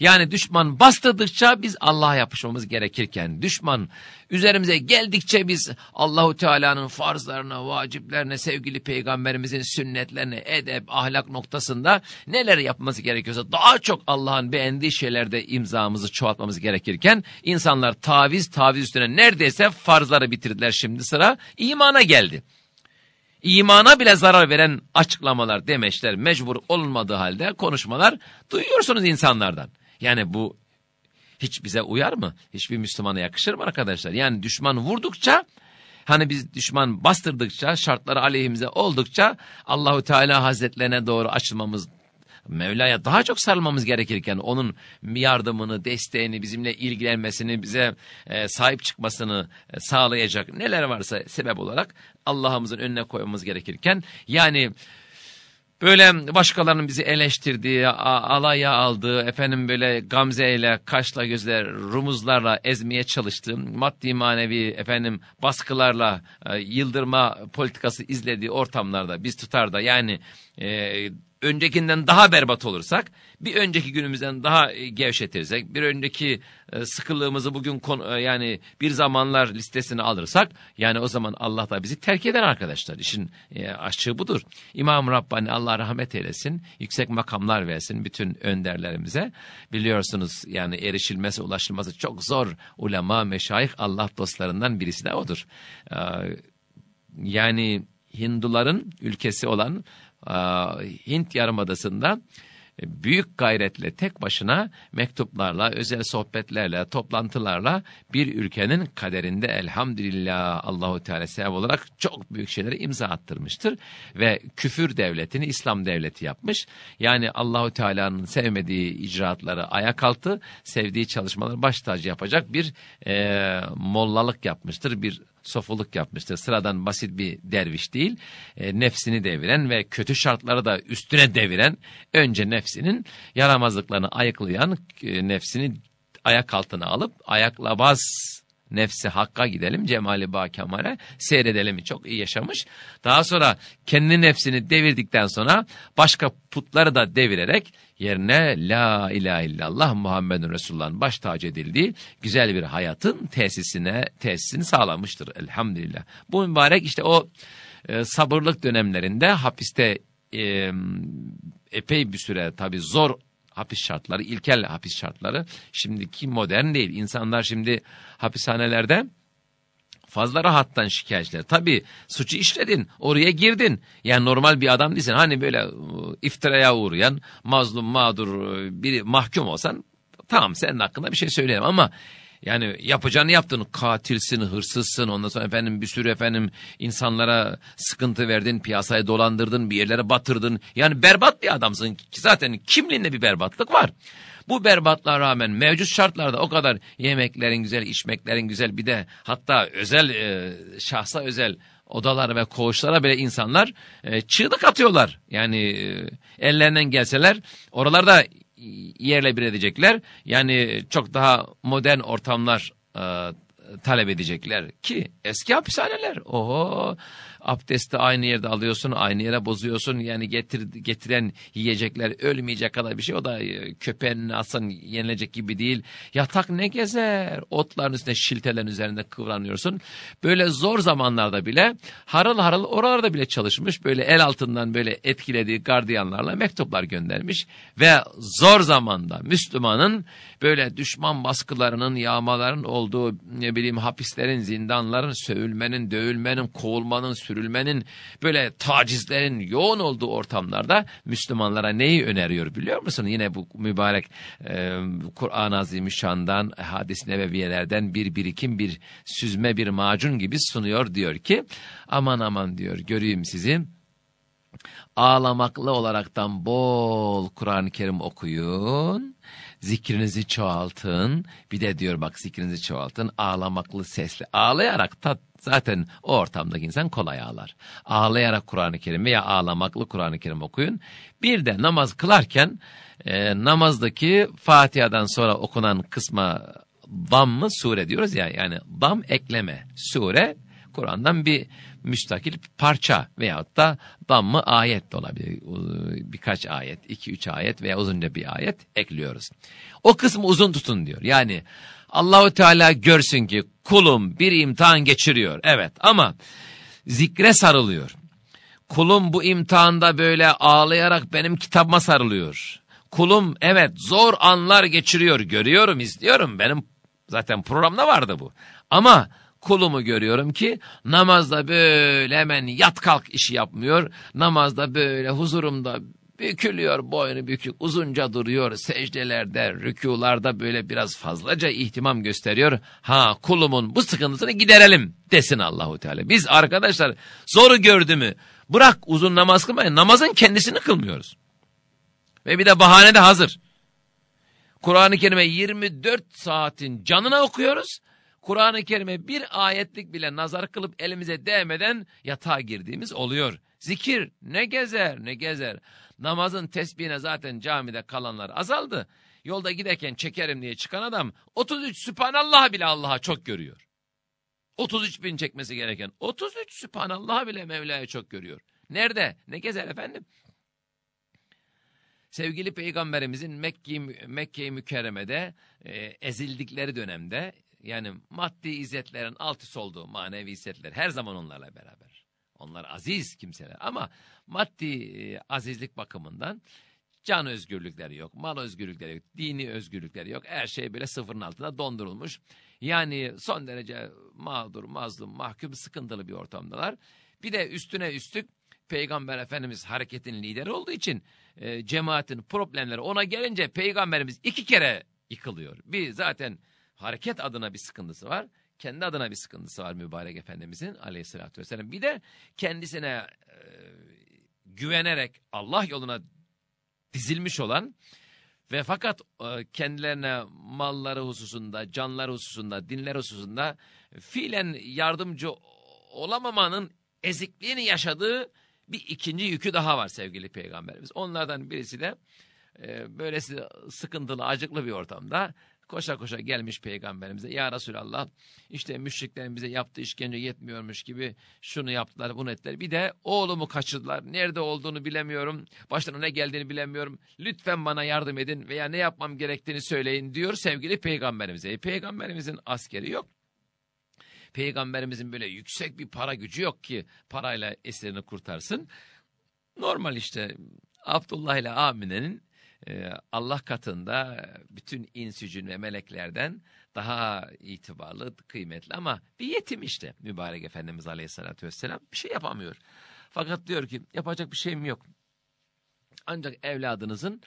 Yani düşman bastırdıkça biz Allah'a yapışmamız gerekirken düşman üzerimize geldikçe biz Allahu Teala'nın farzlarına, vaciplerine, sevgili peygamberimizin sünnetlerine, edep, ahlak noktasında neler yapmamız gerekiyorsa daha çok Allah'ın beğendiği şeylerde imzamızı çoğaltmamız gerekirken insanlar taviz taviz üstüne neredeyse farzları bitirdiler şimdi sıra imana geldi imana bile zarar veren açıklamalar, demeçler mecbur olmadığı halde konuşmalar duyuyorsunuz insanlardan. Yani bu hiç bize uyar mı? Hiçbir Müslümana yakışır mı arkadaşlar? Yani düşman vurdukça hani biz düşman bastırdıkça şartları aleyhimize oldukça Allahu Teala Hazretlerine doğru açılmamız Mevla'ya daha çok sarılmamız gerekirken onun yardımını, desteğini, bizimle ilgilenmesini, bize e, sahip çıkmasını e, sağlayacak neler varsa sebep olarak Allah'ımızın önüne koymamız gerekirken yani böyle başkalarının bizi eleştirdiği, alaya aldığı, efendim böyle gamzeyle, kaşla, gözle, rumuzlarla ezmeye çalıştığı, maddi manevi efendim baskılarla e, yıldırma politikası izlediği ortamlarda biz tutar da yani e, öncekinden daha berbat olursak, bir önceki günümüzden daha e, gevşetirsek, bir önceki e, sıkılığımızı bugün e, yani bir zamanlar listesine alırsak, yani o zaman Allah da bizi terk eder arkadaşlar. İşin aşığı budur. İmam Rabbani Allah rahmet eylesin, yüksek makamlar versin bütün önderlerimize. Biliyorsunuz yani erişilmesi, ulaşılması çok zor ulema, meşayih Allah dostlarından birisi de odur. Yani Hinduların ülkesi olan Hint Yarımadası'nda e, büyük gayretle tek başına mektuplarla, özel sohbetlerle, toplantılarla bir ülkenin kaderinde elhamdülillah Allahu Teala sebep olarak çok büyük şeyleri imza attırmıştır ve küfür devletini İslam devleti yapmış. Yani Allahu Teala'nın sevmediği icraatları ayak altı, sevdiği çalışmaları baş tacı yapacak bir e, mollalık yapmıştır, bir sofuluk yapmıştır. Sıradan basit bir derviş değil, e, nefsini deviren ve kötü şartları da üstüne deviren, önce nefsinin yaramazlıklarını ayıklayan, e, nefsini ayak altına alıp ayaklamaz nefsi hakka gidelim cemali ba kemale seyredelim çok iyi yaşamış. Daha sonra kendi nefsini devirdikten sonra başka putları da devirerek yerine la ilahe illallah Muhammedun Resulullah'ın baş tacı edildiği güzel bir hayatın tesisine tesisini sağlamıştır elhamdülillah. Bu mübarek işte o e, sabırlık dönemlerinde hapiste e, epey bir süre tabi zor hapis şartları, ilkel hapis şartları şimdiki modern değil. İnsanlar şimdi hapishanelerde fazla rahattan şikayetçiler. Tabii suçu işledin, oraya girdin. Yani normal bir adam değilsin. Hani böyle e, iftiraya uğrayan, mazlum, mağdur e, bir mahkum olsan tamam senin hakkında bir şey söyleyelim ama yani yapacağını yaptın. Katilsin, hırsızsın. Ondan sonra efendim bir sürü efendim insanlara sıkıntı verdin, piyasaya dolandırdın, bir yerlere batırdın. Yani berbat bir adamsın ki zaten kimliğinde bir berbatlık var. Bu berbatlığa rağmen mevcut şartlarda o kadar yemeklerin güzel, içmeklerin güzel bir de hatta özel e, şahsa özel odalar ve koğuşlara bile insanlar e, çığlık atıyorlar. Yani e, ellerinden gelseler oralarda yerle bir edecekler. Yani çok daha modern ortamlar e, talep edecekler ki eski hapishaneler. Oho abdesti aynı yerde alıyorsun, aynı yere bozuyorsun. Yani getir, getiren yiyecekler ölmeyecek kadar bir şey. O da e, köpeğin atsan yenilecek gibi değil. Yatak ne gezer? Otların üstünde, şiltelerin üzerinde kıvranıyorsun. Böyle zor zamanlarda bile harıl harıl oralarda bile çalışmış. Böyle el altından böyle etkilediği gardiyanlarla mektuplar göndermiş. Ve zor zamanda Müslümanın böyle düşman baskılarının, yağmaların olduğu ne bileyim hapislerin, zindanların, sövülmenin, dövülmenin, kovulmanın, sürülmenin, böyle tacizlerin yoğun olduğu ortamlarda Müslümanlara neyi öneriyor biliyor musun? Yine bu mübarek e, Kur'an-ı Azimüşşan'dan, hadis-i nebeviyelerden bir birikim, bir süzme, bir macun gibi sunuyor. Diyor ki aman aman diyor göreyim sizi ağlamaklı olaraktan bol Kur'an-ı Kerim okuyun zikrinizi çoğaltın. Bir de diyor bak zikrinizi çoğaltın ağlamaklı sesle. Ağlayarak tat, zaten o ortamdaki insan kolay ağlar. Ağlayarak Kur'an-ı Kerim veya ağlamaklı Kur'an-ı Kerim okuyun. Bir de namaz kılarken e, namazdaki Fatiha'dan sonra okunan kısma mı sure diyoruz ya yani dam ekleme sure Kur'an'dan bir müstakil parça veyahut da dammı ayet de olabilir. Birkaç ayet, iki üç ayet veya uzunca bir ayet ekliyoruz. O kısmı uzun tutun diyor. Yani Allahu Teala görsün ki kulum bir imtihan geçiriyor. Evet ama zikre sarılıyor. Kulum bu imtihanda böyle ağlayarak benim kitabıma sarılıyor. Kulum evet zor anlar geçiriyor. Görüyorum, izliyorum. Benim zaten programda vardı bu. Ama kulumu görüyorum ki namazda böyle hemen yat kalk işi yapmıyor. Namazda böyle huzurumda bükülüyor boynu bükük uzunca duruyor secdelerde rükularda böyle biraz fazlaca ihtimam gösteriyor. Ha kulumun bu sıkıntısını giderelim desin Allahu Teala. Biz arkadaşlar zoru gördü mü bırak uzun namaz kılmayın namazın kendisini kılmıyoruz. Ve bir de bahane de hazır. Kur'an-ı Kerim'e 24 saatin canına okuyoruz. Kur'an-ı Kerim'e bir ayetlik bile nazar kılıp elimize değmeden yatağa girdiğimiz oluyor. Zikir ne gezer ne gezer. Namazın tesbihine zaten camide kalanlar azaldı. Yolda giderken çekerim diye çıkan adam 33 Sübhanallah bile Allah'a çok görüyor. 33 bin çekmesi gereken 33 Sübhanallah bile Mevla'ya çok görüyor. Nerede? Ne gezer efendim? Sevgili Peygamberimizin Mekke-i Mekke Mükerreme'de e, ezildikleri dönemde yani maddi izzetlerin alt olduğu manevi izzetler her zaman onlarla beraber. Onlar aziz kimseler ama maddi e, azizlik bakımından can özgürlükleri yok, mal özgürlükleri yok, dini özgürlükleri yok. Her şey böyle sıfırın altında dondurulmuş. Yani son derece mağdur, mazlum, mahkum, sıkıntılı bir ortamdalar. Bir de üstüne üstlük Peygamber Efendimiz hareketin lideri olduğu için e, cemaatin problemleri ona gelince Peygamberimiz iki kere yıkılıyor. Bir zaten hareket adına bir sıkıntısı var. Kendi adına bir sıkıntısı var mübarek Efendimizin aleyhissalatü vesselam. Bir de kendisine e, güvenerek Allah yoluna dizilmiş olan ve fakat e, kendilerine malları hususunda, canları hususunda, dinler hususunda fiilen yardımcı olamamanın ezikliğini yaşadığı bir ikinci yükü daha var sevgili peygamberimiz. Onlardan birisi de e, böylesi sıkıntılı, acıklı bir ortamda koşa koşa gelmiş peygamberimize. Ya Resulallah işte müşriklerin bize yaptığı işkence yetmiyormuş gibi şunu yaptılar bunu ettiler. Bir de oğlumu kaçırdılar. Nerede olduğunu bilemiyorum. Başlarına ne geldiğini bilemiyorum. Lütfen bana yardım edin veya ne yapmam gerektiğini söyleyin diyor sevgili peygamberimize. E, peygamberimizin askeri yok. Peygamberimizin böyle yüksek bir para gücü yok ki parayla esirini kurtarsın. Normal işte Abdullah ile Amine'nin e, Allah katında bütün insücün ve meleklerden daha itibarlı, kıymetli ama bir yetim işte mübarek Efendimiz Aleyhisselatü Vesselam bir şey yapamıyor. Fakat diyor ki yapacak bir şeyim yok. Ancak evladınızın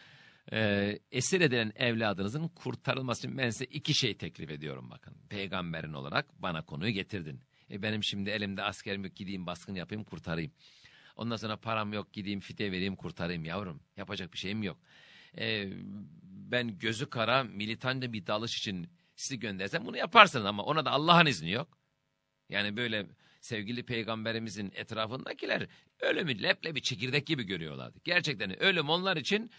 e, esir edilen evladınızın kurtarılması için ben size iki şey teklif ediyorum bakın. Peygamberin olarak bana konuyu getirdin. E benim şimdi elimde askerim yok gideyim baskın yapayım kurtarayım. Ondan sonra param yok gideyim fite vereyim kurtarayım yavrum. Yapacak bir şeyim yok. E, ben gözü kara militanca bir dalış için sizi göndersem bunu yaparsınız ama ona da Allah'ın izni yok. Yani böyle sevgili peygamberimizin etrafındakiler ölümü leblebi çekirdek gibi görüyorlardı. Gerçekten ölüm onlar için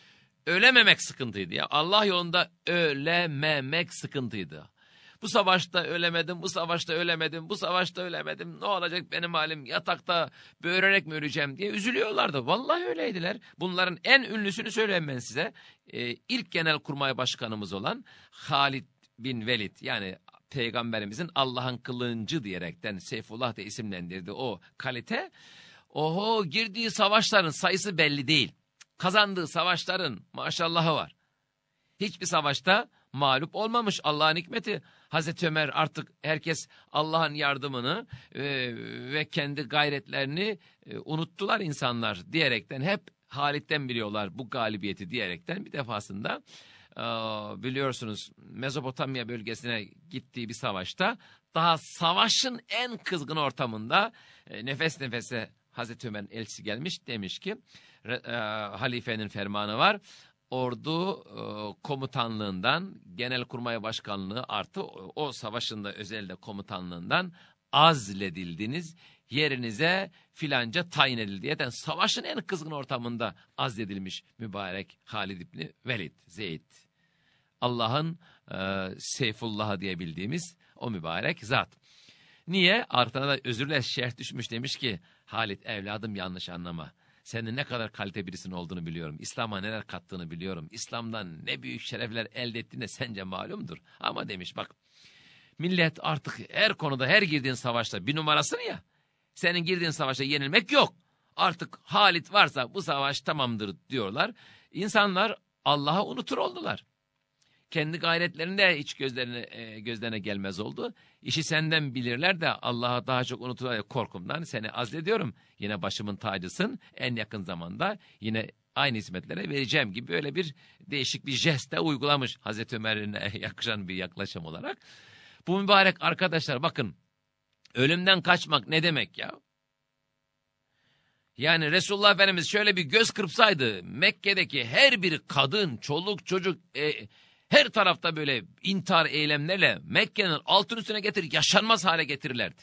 ölememek sıkıntıydı ya. Allah yolunda ölememek sıkıntıydı. Bu savaşta ölemedim, bu savaşta ölemedim, bu savaşta ölemedim. Ne olacak benim halim yatakta böğürerek mi öleceğim diye üzülüyorlardı. Vallahi öyleydiler. Bunların en ünlüsünü söyleyeyim ben size. Ee, ilk genel kurmay başkanımız olan Halid bin Velid yani peygamberimizin Allah'ın kılıncı diyerekten Seyfullah da isimlendirdi o kalite. Oho girdiği savaşların sayısı belli değil kazandığı savaşların maşallahı var. Hiçbir savaşta mağlup olmamış Allah'ın hikmeti. Hazreti Ömer artık herkes Allah'ın yardımını e, ve kendi gayretlerini e, unuttular insanlar diyerekten hep Halit'ten biliyorlar bu galibiyeti diyerekten bir defasında e, biliyorsunuz Mezopotamya bölgesine gittiği bir savaşta daha savaşın en kızgın ortamında e, nefes nefese Hazreti Ömer'in elçisi gelmiş demiş ki e, halifenin fermanı var. Ordu e, komutanlığından, genelkurmay başkanlığı artı o, savaşın da özelde komutanlığından azledildiniz. Yerinize filanca tayin edildi. Zaten savaşın en kızgın ortamında azledilmiş mübarek Halid İbni Velid, Zeyd. Allah'ın e, Seyfullah'ı diye o mübarek zat. Niye? Arkana da özürle şerh düşmüş demiş ki Halit evladım yanlış anlama. Senin ne kadar kalite birisin olduğunu biliyorum. İslam'a neler kattığını biliyorum. İslam'dan ne büyük şerefler elde ettiğine sence malumdur. Ama demiş bak millet artık her konuda her girdiğin savaşta bir numarasın ya. Senin girdiğin savaşta yenilmek yok. Artık Halit varsa bu savaş tamamdır diyorlar. İnsanlar Allah'a unutur oldular kendi gayretlerinde hiç gözlerine, e, gözlerine gelmez oldu. İşi senden bilirler de Allah'a daha çok unuturlar korkumdan seni azlediyorum. Yine başımın tacısın en yakın zamanda yine aynı hizmetlere vereceğim gibi böyle bir değişik bir jeste uygulamış Hazreti Ömer'ine yakışan bir yaklaşım olarak. Bu mübarek arkadaşlar bakın ölümden kaçmak ne demek ya? Yani Resulullah Efendimiz şöyle bir göz kırpsaydı Mekke'deki her bir kadın, çoluk, çocuk, e, Her tarafta böyle intihar eylemlerle Mekke'nin altın üstüne getir yaşanmaz hale getirirlerdi.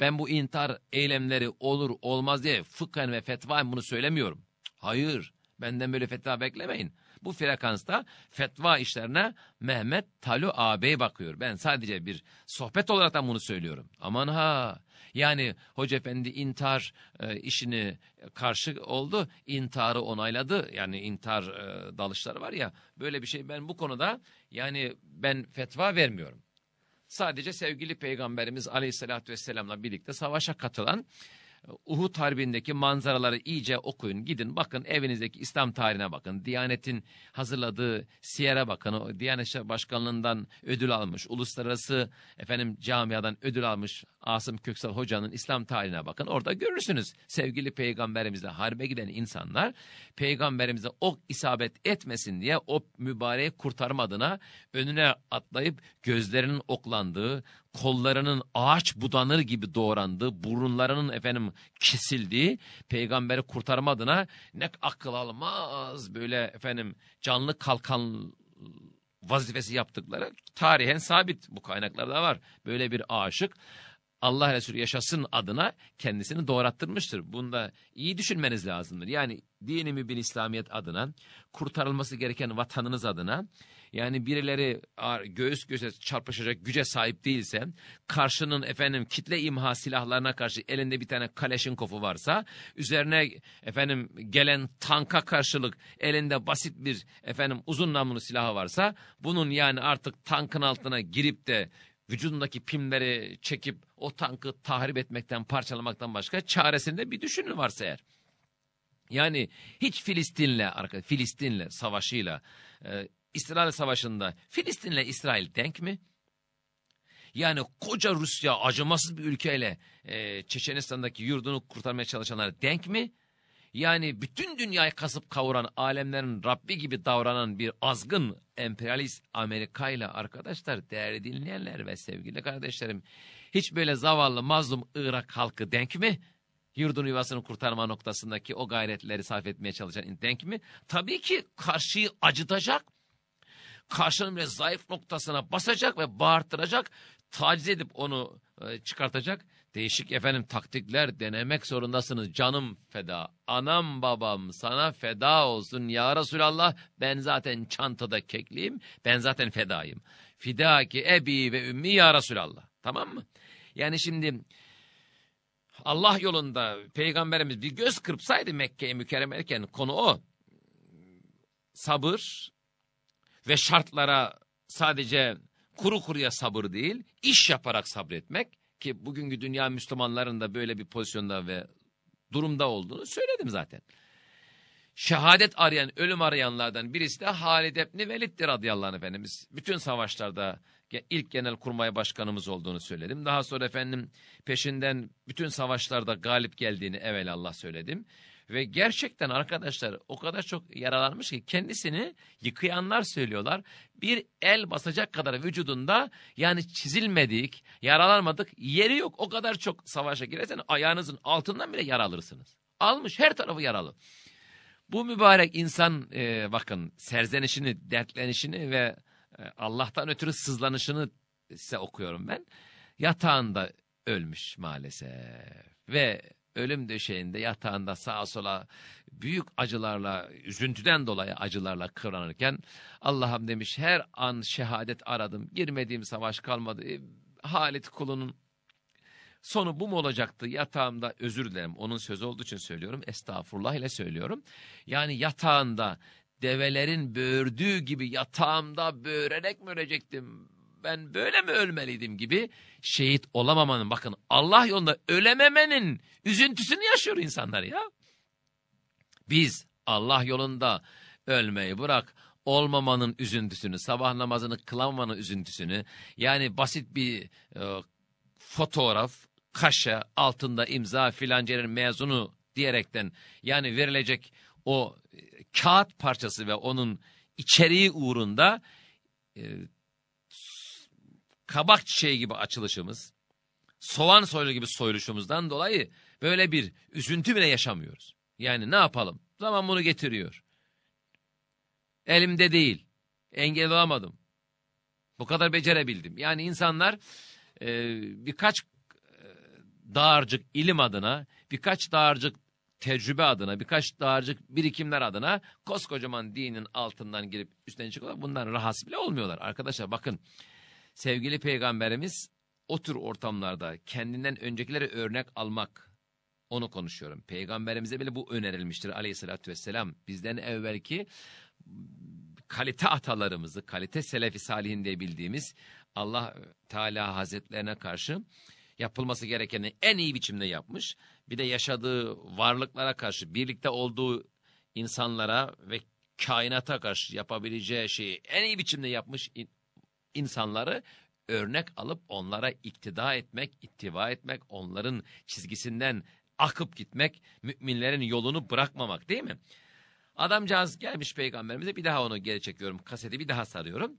Ben bu intihar eylemleri olur olmaz diye fıkhen ve fetvaen bunu söylemiyorum. Hayır benden böyle fetva beklemeyin. Bu frekansta fetva işlerine Mehmet Talu ağabey bakıyor. Ben sadece bir sohbet olarak da bunu söylüyorum. Aman ha yani Hoca Efendi intihar e, işini karşı oldu. intiharı onayladı. Yani intihar e, dalışları var ya böyle bir şey ben bu konuda yani ben fetva vermiyorum. Sadece sevgili Peygamberimiz Aleyhisselatü Vesselam'la birlikte savaşa katılan Uhud Harbi'ndeki manzaraları iyice okuyun. Gidin bakın evinizdeki İslam tarihine bakın. Diyanet'in hazırladığı siyere bakın. O Diyanet Başkanlığı'ndan ödül almış. Uluslararası efendim camiadan ödül almış Asım Köksal Hoca'nın İslam tarihine bakın. Orada görürsünüz sevgili peygamberimizle harbe giden insanlar peygamberimize ok isabet etmesin diye o mübareği kurtarmadığına önüne atlayıp gözlerinin oklandığı, kollarının ağaç budanır gibi doğrandığı, burunlarının efendim kesildiği peygamberi kurtarma adına ne akıl almaz böyle efendim canlı kalkan vazifesi yaptıkları tarihen sabit bu kaynaklarda var. Böyle bir aşık Allah Resulü yaşasın adına kendisini doğrattırmıştır. Bunda iyi düşünmeniz lazımdır. Yani dini mübin İslamiyet adına, kurtarılması gereken vatanınız adına, yani birileri göğüs göğüse çarpışacak güce sahip değilse, karşının efendim kitle imha silahlarına karşı elinde bir tane Kaleşinkov'u varsa, üzerine efendim gelen tanka karşılık elinde basit bir efendim uzun namlulu silahı varsa, bunun yani artık tankın altına girip de vücudundaki pimleri çekip o tankı tahrip etmekten, parçalamaktan başka çaresinde bir düşünün varsa eğer. Yani hiç Filistin'le, Filistin'le savaşıyla, İsrail savaşında Filistin'le İsrail denk mi? Yani koca Rusya acımasız bir ülkeyle e, Çeçenistan'daki yurdunu kurtarmaya çalışanlar denk mi? Yani bütün dünyayı kasıp kavuran alemlerin Rabbi gibi davranan bir azgın emperyalist Amerika ile arkadaşlar değerli dinleyenler ve sevgili kardeşlerim hiç böyle zavallı mazlum Irak halkı denk mi? Yurdun yuvasını kurtarma noktasındaki o gayretleri sarf etmeye çalışan denk mi? Tabii ki karşıyı acıtacak. Karşının bile zayıf noktasına basacak ve bağırtıracak. Taciz edip onu e, çıkartacak Değişik efendim taktikler denemek zorundasınız canım feda. Anam babam sana feda olsun ya Resulallah. Ben zaten çantada kekliyim. Ben zaten fedayım. Fidaki ebi ve ümmi ya Resulallah. Tamam mı? Yani şimdi Allah yolunda peygamberimiz bir göz kırpsaydı Mekke'ye mükerremerken konu o. Sabır ve şartlara sadece kuru kuruya sabır değil, iş yaparak sabretmek ki bugünkü dünya Müslümanların da böyle bir pozisyonda ve durumda olduğunu söyledim zaten. Şehadet arayan, ölüm arayanlardan birisi de Halid İbni Velid'dir radıyallahu anh efendimiz. Bütün savaşlarda ilk genel kurmay başkanımız olduğunu söyledim. Daha sonra efendim peşinden bütün savaşlarda galip geldiğini evvelallah söyledim. Ve gerçekten arkadaşlar o kadar çok yaralanmış ki kendisini yıkayanlar söylüyorlar. Bir el basacak kadar vücudunda yani çizilmedik, yaralanmadık yeri yok. O kadar çok savaşa girersen ayağınızın altından bile yaralırsınız. Almış her tarafı yaralı. Bu mübarek insan e, bakın serzenişini, dertlenişini ve e, Allah'tan ötürü sızlanışını size okuyorum ben. Yatağında ölmüş maalesef ve ölüm döşeğinde yatağında sağa sola büyük acılarla, üzüntüden dolayı acılarla kıvranırken Allah'ım demiş her an şehadet aradım. Girmediğim savaş kalmadı. E, Halit kulunun sonu bu mu olacaktı? Yatağımda özür dilerim. Onun sözü olduğu için söylüyorum. Estağfurullah ile söylüyorum. Yani yatağında develerin böğürdüğü gibi yatağımda böğürerek mi ölecektim? Ben böyle mi ölmeliydim gibi şehit olamamanın bakın Allah yolunda ölememenin üzüntüsünü yaşıyor insanlar ya. Biz Allah yolunda ölmeyi bırak olmamanın üzüntüsünü, sabah namazını kılamamanın üzüntüsünü yani basit bir e, fotoğraf, kaşe, altında imza filancenin mezunu diyerekten yani verilecek o e, kağıt parçası ve onun içeriği uğrunda e, kabak çiçeği gibi açılışımız, soğan soylu gibi soyuluşumuzdan dolayı böyle bir üzüntü bile yaşamıyoruz. Yani ne yapalım? Zaman bunu getiriyor. Elimde değil. Engel olamadım. Bu kadar becerebildim. Yani insanlar e, birkaç e, dağarcık ilim adına, birkaç dağarcık tecrübe adına, birkaç dağarcık birikimler adına koskocaman dinin altından girip üstüne çıkıyorlar. Bundan rahatsız bile olmuyorlar. Arkadaşlar bakın sevgili peygamberimiz o tür ortamlarda kendinden öncekilere örnek almak, onu konuşuyorum. Peygamberimize bile bu önerilmiştir aleyhissalatü vesselam. Bizden evvelki kalite atalarımızı, kalite selefi salihin diye bildiğimiz Allah Teala Hazretlerine karşı yapılması gerekeni en iyi biçimde yapmış. Bir de yaşadığı varlıklara karşı, birlikte olduğu insanlara ve kainata karşı yapabileceği şeyi en iyi biçimde yapmış insanları örnek alıp onlara iktida etmek, ittiva etmek, onların çizgisinden akıp gitmek, müminlerin yolunu bırakmamak değil mi? Adamcağız gelmiş peygamberimize bir daha onu geri çekiyorum. Kaseti bir daha sarıyorum.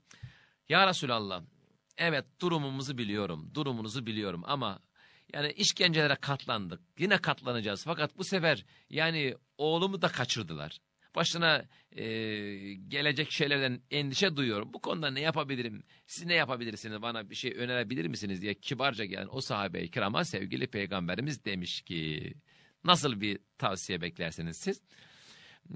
Ya Resulallah evet durumumuzu biliyorum. Durumunuzu biliyorum ama yani işkencelere katlandık. Yine katlanacağız. Fakat bu sefer yani oğlumu da kaçırdılar. Başına e, gelecek şeylerden endişe duyuyorum. Bu konuda ne yapabilirim? Siz ne yapabilirsiniz? Bana bir şey önerebilir misiniz diye kibarca gelen o sahabe-i kirama sevgili peygamberimiz demiş ki nasıl bir tavsiye beklersiniz siz?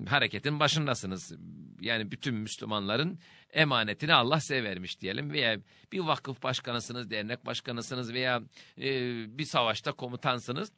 hareketin başındasınız. Yani bütün Müslümanların emanetini Allah size vermiş diyelim veya bir vakıf başkanısınız, dernek başkanısınız veya e, bir savaşta komutansınız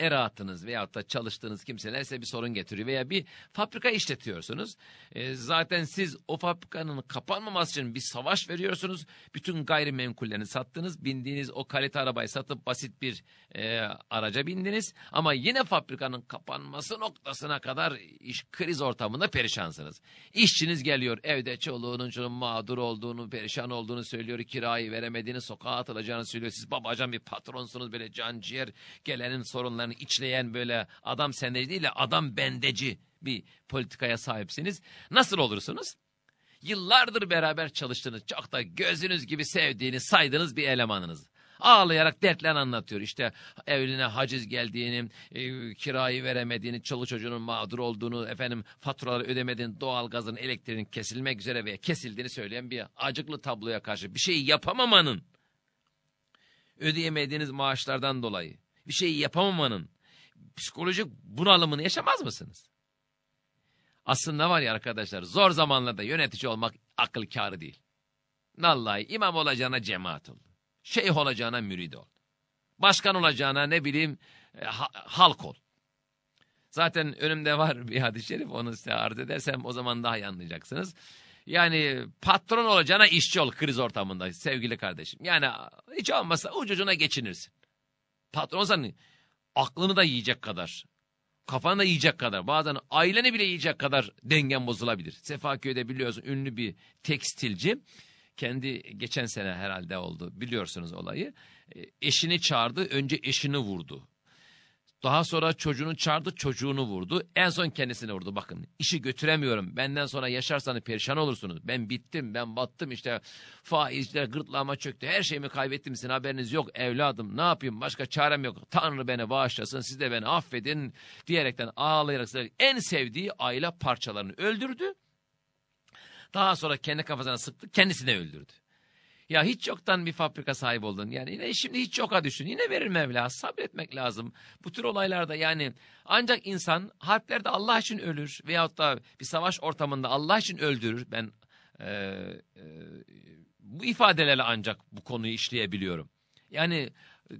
erahatınız veyahut da çalıştığınız kimseler size bir sorun getiriyor veya bir fabrika işletiyorsunuz. E, zaten siz o fabrikanın kapanmaması için bir savaş veriyorsunuz. Bütün gayrimenkullerini sattınız. Bindiğiniz o kalite arabayı satıp basit bir e, araca bindiniz. Ama yine fabrikanın kapanması noktasına kadar iş kriz ortamında perişansınız. İşçiniz geliyor evde çoluğunun çocuğun mağdur olduğunu, perişan olduğunu söylüyor. Kirayı veremediğini, sokağa atılacağını söylüyor. Siz babacan bir patronsunuz böyle can ciğer gelenin sorunlarını sorunlarını içleyen böyle adam sendeci değil de adam bendeci bir politikaya sahipsiniz. Nasıl olursunuz? Yıllardır beraber çalıştığınız, çok da gözünüz gibi sevdiğiniz, saydığınız bir elemanınız. Ağlayarak dertlerini anlatıyor. İşte evine haciz geldiğini, e, kirayı veremediğini, çoluk çocuğunun mağdur olduğunu, efendim faturaları ödemediğini, doğalgazın, elektriğinin kesilmek üzere veya kesildiğini söyleyen bir acıklı tabloya karşı bir şey yapamamanın, ödeyemediğiniz maaşlardan dolayı, bir şey yapamamanın psikolojik bunalımını yaşamaz mısınız? Aslında var ya arkadaşlar zor zamanlarda yönetici olmak akıl kârı değil. Vallahi imam olacağına cemaat ol. Şeyh olacağına mürid ol. Başkan olacağına ne bileyim e, ha, halk ol. Zaten önümde var bir hadis-i şerif onu size arz edersem o zaman daha iyi anlayacaksınız. Yani patron olacağına işçi ol kriz ortamında sevgili kardeşim. Yani hiç olmazsa ucucuna geçinirsin. Patron sen aklını da yiyecek kadar, kafanı da yiyecek kadar, bazen aileni bile yiyecek kadar dengen bozulabilir. Sefaköy'de biliyorsun ünlü bir tekstilci, kendi geçen sene herhalde oldu biliyorsunuz olayı. Eşini çağırdı, önce eşini vurdu. Daha sonra çocuğunu çağırdı, çocuğunu vurdu. En son kendisini vurdu. Bakın işi götüremiyorum. Benden sonra yaşarsanız perişan olursunuz. Ben bittim, ben battım işte. Faizler gırtlağıma çöktü. Her şeyimi kaybettim. Sizin haberiniz yok evladım. Ne yapayım? Başka çarem yok. Tanrı beni bağışlasın. Siz de beni affedin. Diyerekten ağlayarak en sevdiği aile parçalarını öldürdü. Daha sonra kendi kafasına sıktı. Kendisini öldürdü. Ya hiç yoktan bir fabrika sahibi oldun. Yani yine şimdi hiç yoka düşün. Yine verir Mevla. Sabretmek lazım. Bu tür olaylarda yani ancak insan harplerde Allah için ölür. Veyahut da bir savaş ortamında Allah için öldürür. Ben e, e, bu ifadelerle ancak bu konuyu işleyebiliyorum. Yani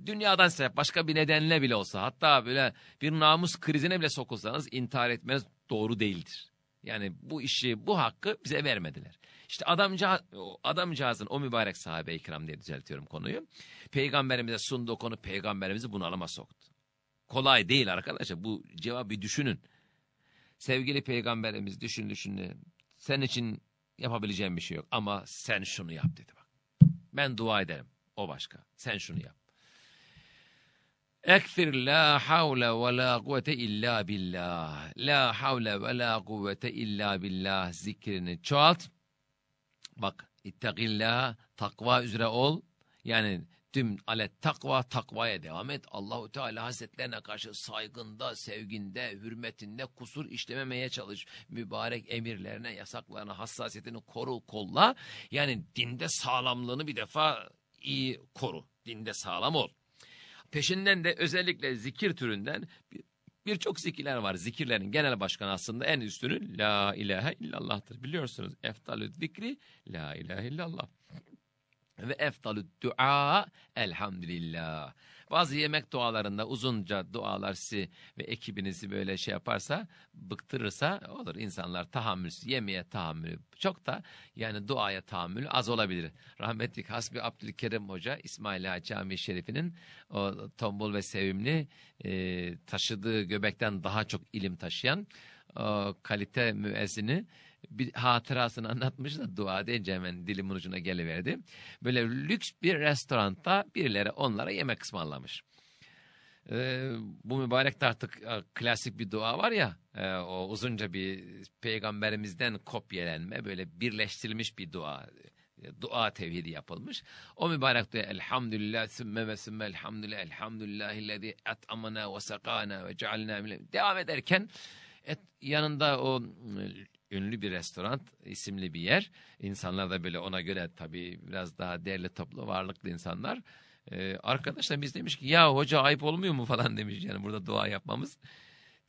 dünyadan sebep başka bir nedenle bile olsa hatta böyle bir namus krizine bile sokulsanız intihar etmeniz doğru değildir. Yani bu işi bu hakkı bize vermediler. İşte adamca, adamcağızın o mübarek sahabe-i kiram diye düzeltiyorum konuyu. Peygamberimize sunduğu konu peygamberimizi bunalıma soktu. Kolay değil arkadaşlar bu cevabı bir düşünün. Sevgili peygamberimiz düşün düşün. Sen için yapabileceğim bir şey yok ama sen şunu yap dedi bak. Ben dua ederim o başka sen şunu yap. Ekfir la havle ve la kuvvete illa billah. La havle ve la kuvvete illa billah zikrini çoğalt. Bak ittegillah takva üzere ol. Yani Düm alet takva takvaya devam et. Allahu Teala Hazretlerine karşı saygında, sevginde, hürmetinde kusur işlememeye çalış. Mübarek emirlerine, yasaklarına, hassasiyetini koru, kolla. Yani dinde sağlamlığını bir defa iyi koru. Dinde sağlam ol. Peşinden de özellikle zikir türünden birçok zikirler var. Zikirlerin genel başkanı aslında en üstünü La ilahe illallah'tır. Biliyorsunuz eftalü zikri La ilahe illallah ve eftalü dua elhamdülillah. Bazı yemek dualarında uzunca dualar sizi ve ekibinizi böyle şey yaparsa, bıktırırsa olur. insanlar tahammülsüz, yemeğe tahammülü çok da yani duaya tahammülü az olabilir. Rahmetli Hasbi Abdülkerim Hoca İsmail Ağa Camii Şerifi'nin o tombul ve sevimli e, taşıdığı göbekten daha çok ilim taşıyan o kalite müezzini bir hatırasını anlatmış da dua deyince hemen dilimin ucuna geliverdi. Böyle lüks bir restoranda birileri onlara yemek ısmarlamış. Ee, bu mübarek de artık e, klasik bir dua var ya e, o uzunca bir peygamberimizden kopyalenme böyle birleştirilmiş bir dua e, dua tevhidi yapılmış. O mübarek dua elhamdülillah sümme ve sümme elhamdülillah elhamdülillahillezî et'amana ve sakana ve cealna devam ederken et, yanında o ünlü bir restoran isimli bir yer. İnsanlar da böyle ona göre tabii biraz daha değerli toplu varlıklı insanlar. Ee, arkadaşlar biz demiş ki ya hoca ayıp olmuyor mu falan demiş yani burada dua yapmamız.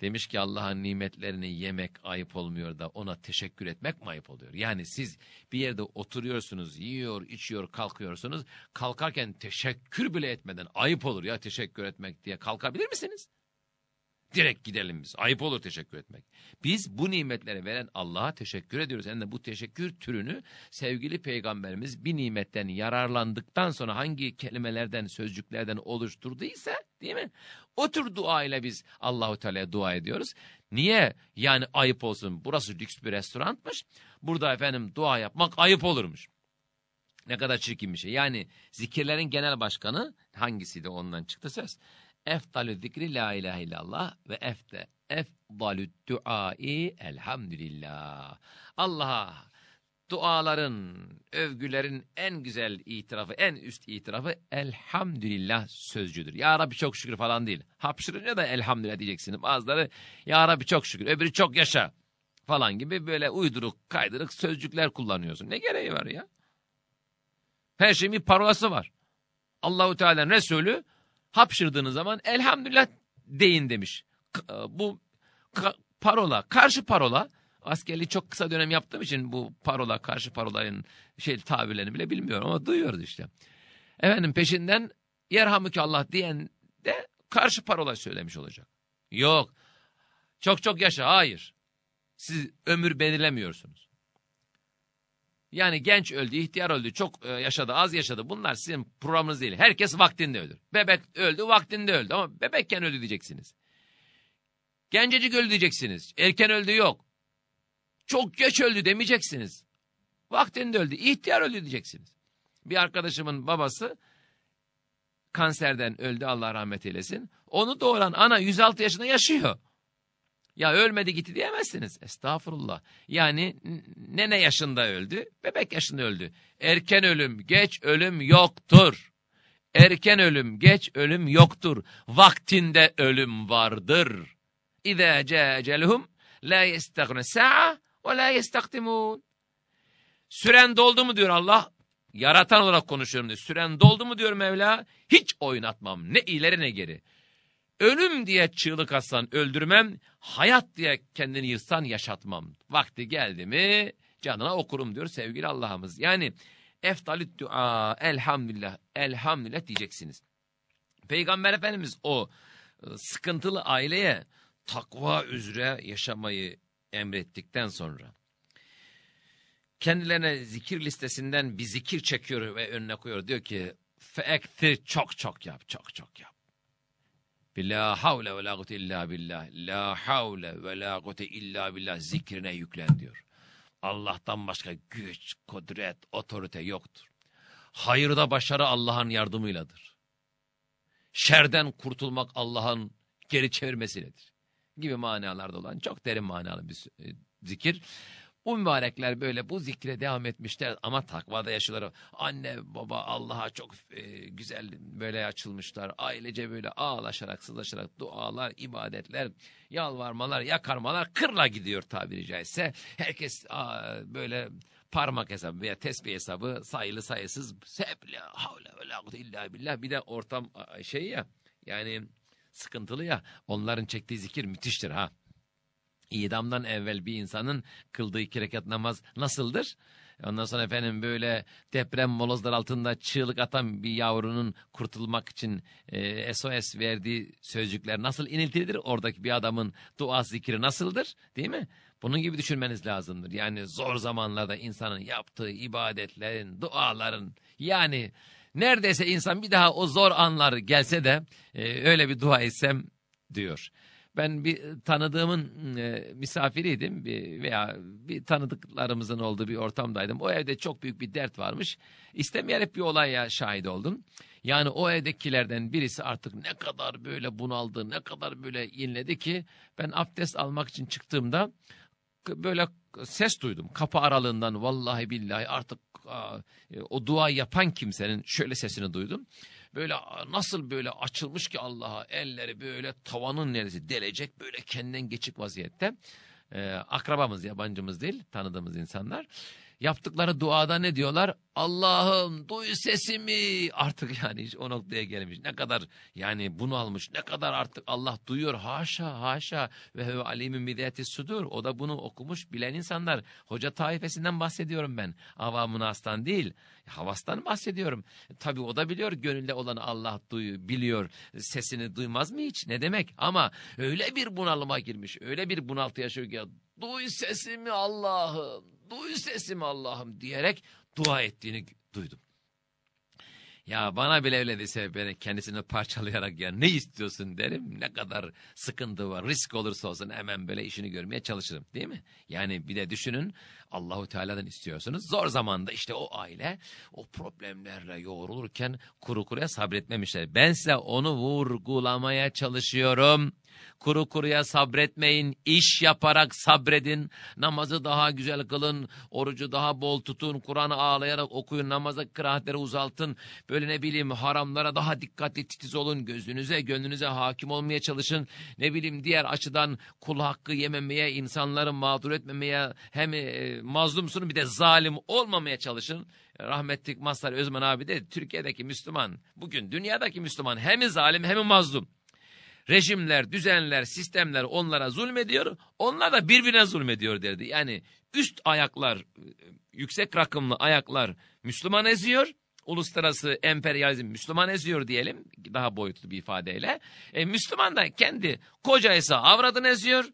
Demiş ki Allah'ın nimetlerini yemek ayıp olmuyor da ona teşekkür etmek mi ayıp oluyor? Yani siz bir yerde oturuyorsunuz, yiyor, içiyor, kalkıyorsunuz. Kalkarken teşekkür bile etmeden ayıp olur ya teşekkür etmek diye kalkabilir misiniz? Direkt gidelim biz. Ayıp olur teşekkür etmek. Biz bu nimetleri veren Allah'a teşekkür ediyoruz. Yani bu teşekkür türünü sevgili peygamberimiz bir nimetten yararlandıktan sonra hangi kelimelerden, sözcüklerden oluşturduysa değil mi? O tür dua biz Allahu Teala'ya dua ediyoruz. Niye? Yani ayıp olsun. Burası lüks bir restoranmış. Burada efendim dua yapmak ayıp olurmuş. Ne kadar çirkin bir şey. Yani zikirlerin genel başkanı hangisiydi ondan çıktı söz. Efdalü zikri la ilahe illallah ve efte efdalü duai elhamdülillah. Allah'a duaların, övgülerin en güzel itirafı, en üst itirafı elhamdülillah sözcüdür. Ya Rabbi çok şükür falan değil. Hapşırınca da elhamdülillah diyeceksiniz. Bazıları ya Rabbi çok şükür, öbürü çok yaşa falan gibi böyle uyduruk, kaydırık sözcükler kullanıyorsun. Ne gereği var ya? Her şeyin bir parolası var. Allahu Teala'nın Resulü hapşırdığınız zaman elhamdülillah deyin demiş. E, bu parola, karşı parola askerliği çok kısa dönem yaptığım için bu parola, karşı parolayın şey tabirlerini bile bilmiyorum ama duyuyoruz işte. Efendim peşinden yerhamüke Allah diyen de karşı parola söylemiş olacak. Yok. Çok çok yaşa. Hayır. Siz ömür belirlemiyorsunuz. Yani genç öldü, ihtiyar öldü, çok e, yaşadı, az yaşadı. Bunlar sizin programınız değil. Herkes vaktinde ölür. Bebek öldü, vaktinde öldü ama bebekken öldü diyeceksiniz. Gencecik öldü diyeceksiniz. Erken öldü yok. Çok geç öldü demeyeceksiniz. Vaktinde öldü, ihtiyar öldü diyeceksiniz. Bir arkadaşımın babası kanserden öldü Allah rahmet eylesin. Onu doğuran ana 106 yaşında yaşıyor. Ya ölmedi gitti diyemezsiniz. Estağfurullah. Yani nene yaşında öldü, bebek yaşında öldü. Erken ölüm, geç ölüm yoktur. Erken ölüm, geç ölüm yoktur. Vaktinde ölüm vardır. İzâ câeceluhum la yestegne sa'a ve la yestakdimun. Süren doldu mu diyor Allah. Yaratan olarak konuşuyorum diyor. Süren doldu mu diyor Mevla. Hiç oynatmam. Ne ileri ne geri. Ölüm diye çığlık atsan öldürmem, hayat diye kendini yırtsan yaşatmam. Vakti geldi mi canına okurum diyor sevgili Allah'ımız. Yani eftalüt dua elhamdülillah, elhamdülillah diyeceksiniz. Peygamber Efendimiz o e, sıkıntılı aileye takva üzere yaşamayı emrettikten sonra kendilerine zikir listesinden bir zikir çekiyor ve önüne koyuyor. Diyor ki feektir çok çok yap, çok çok yap. La havle ve la kuvvete illa billah. La havle ve la kuvvete illa billah zikrine yüklen diyor. Allah'tan başka güç, kudret, otorite yoktur. Hayırda başarı Allah'ın yardımıyladır. Şerden kurtulmak Allah'ın geri çevirmesiyledir. Gibi manalarda olan çok derin manalı bir e, zikir. O mübarekler böyle bu zikre devam etmişler ama takvada yaşıyorlar. Anne baba Allah'a çok e, güzel böyle açılmışlar. Ailece böyle ağlaşarak sızlaşarak dualar, ibadetler, yalvarmalar, yakarmalar kırla gidiyor tabiri caizse. Herkes aa, böyle parmak hesabı veya tesbih hesabı sayılı sayısız hep la havle illa billah bir de ortam şey ya yani sıkıntılı ya onların çektiği zikir müthiştir ha. İdamdan evvel bir insanın kıldığı iki rekat namaz nasıldır? Ondan sonra efendim böyle deprem molozlar altında çığlık atan bir yavrunun kurtulmak için e, SOS verdiği sözcükler nasıl iniltilidir? Oradaki bir adamın dua zikri nasıldır? Değil mi? Bunun gibi düşünmeniz lazımdır. Yani zor zamanlarda insanın yaptığı ibadetlerin, duaların yani neredeyse insan bir daha o zor anlar gelse de e, öyle bir dua etsem diyor. Ben bir tanıdığımın e, misafiriydim bir, veya bir tanıdıklarımızın olduğu bir ortamdaydım. O evde çok büyük bir dert varmış. İstemeyerek bir olaya şahit oldum. Yani o evdekilerden birisi artık ne kadar böyle bunaldı, ne kadar böyle inledi ki ben abdest almak için çıktığımda böyle ses duydum kapı aralığından vallahi billahi artık e, o dua yapan kimsenin şöyle sesini duydum. Böyle nasıl böyle açılmış ki Allah'a elleri böyle tavanın neresi delecek böyle kendinden geçik vaziyette. Ee, akrabamız yabancımız değil tanıdığımız insanlar. Yaptıkları duada ne diyorlar? Allah'ım duy sesimi. Artık yani o noktaya gelmiş. Ne kadar yani bunu almış. Ne kadar artık Allah duyuyor. Haşa haşa. Ve ve alimin bidiyeti sudur. O da bunu okumuş bilen insanlar. Hoca taifesinden bahsediyorum ben. Avamın aslan değil. Havastan bahsediyorum. Tabi o da biliyor gönülde olan Allah duyuyor, biliyor. Sesini duymaz mı hiç? Ne demek? Ama öyle bir bunalıma girmiş. Öyle bir bunaltı yaşıyor ki duy sesimi Allah'ım duy sesimi Allah'ım diyerek dua ettiğini duydum. Ya bana bile öyle dese beni kendisini parçalayarak ya ne istiyorsun derim. Ne kadar sıkıntı var risk olursa olsun hemen böyle işini görmeye çalışırım değil mi? Yani bir de düşünün Allahu Teala'dan istiyorsunuz. Zor zamanda işte o aile o problemlerle yoğrulurken kuru kuruya sabretmemişler. Ben size onu vurgulamaya çalışıyorum. Kuru kuruya sabretmeyin, iş yaparak sabredin, namazı daha güzel kılın, orucu daha bol tutun, Kur'an'ı ağlayarak okuyun, namaza kıraatleri uzaltın, böyle ne bileyim haramlara daha dikkatli titiz olun, gözünüze, gönlünüze hakim olmaya çalışın, ne bileyim diğer açıdan kul hakkı yememeye, insanları mağdur etmemeye, hem e, mazlumsunun bir de zalim olmamaya çalışın. Rahmetlik Mazhar Özman abi de Türkiye'deki Müslüman, bugün dünyadaki Müslüman hem zalim hem mazlum rejimler, düzenler, sistemler onlara zulmediyor. Onlar da birbirine zulmediyor derdi. Yani üst ayaklar, yüksek rakımlı ayaklar Müslüman eziyor. Uluslararası emperyalizm Müslüman eziyor diyelim daha boyutlu bir ifadeyle. E, Müslüman da kendi kocaysa avradını eziyor.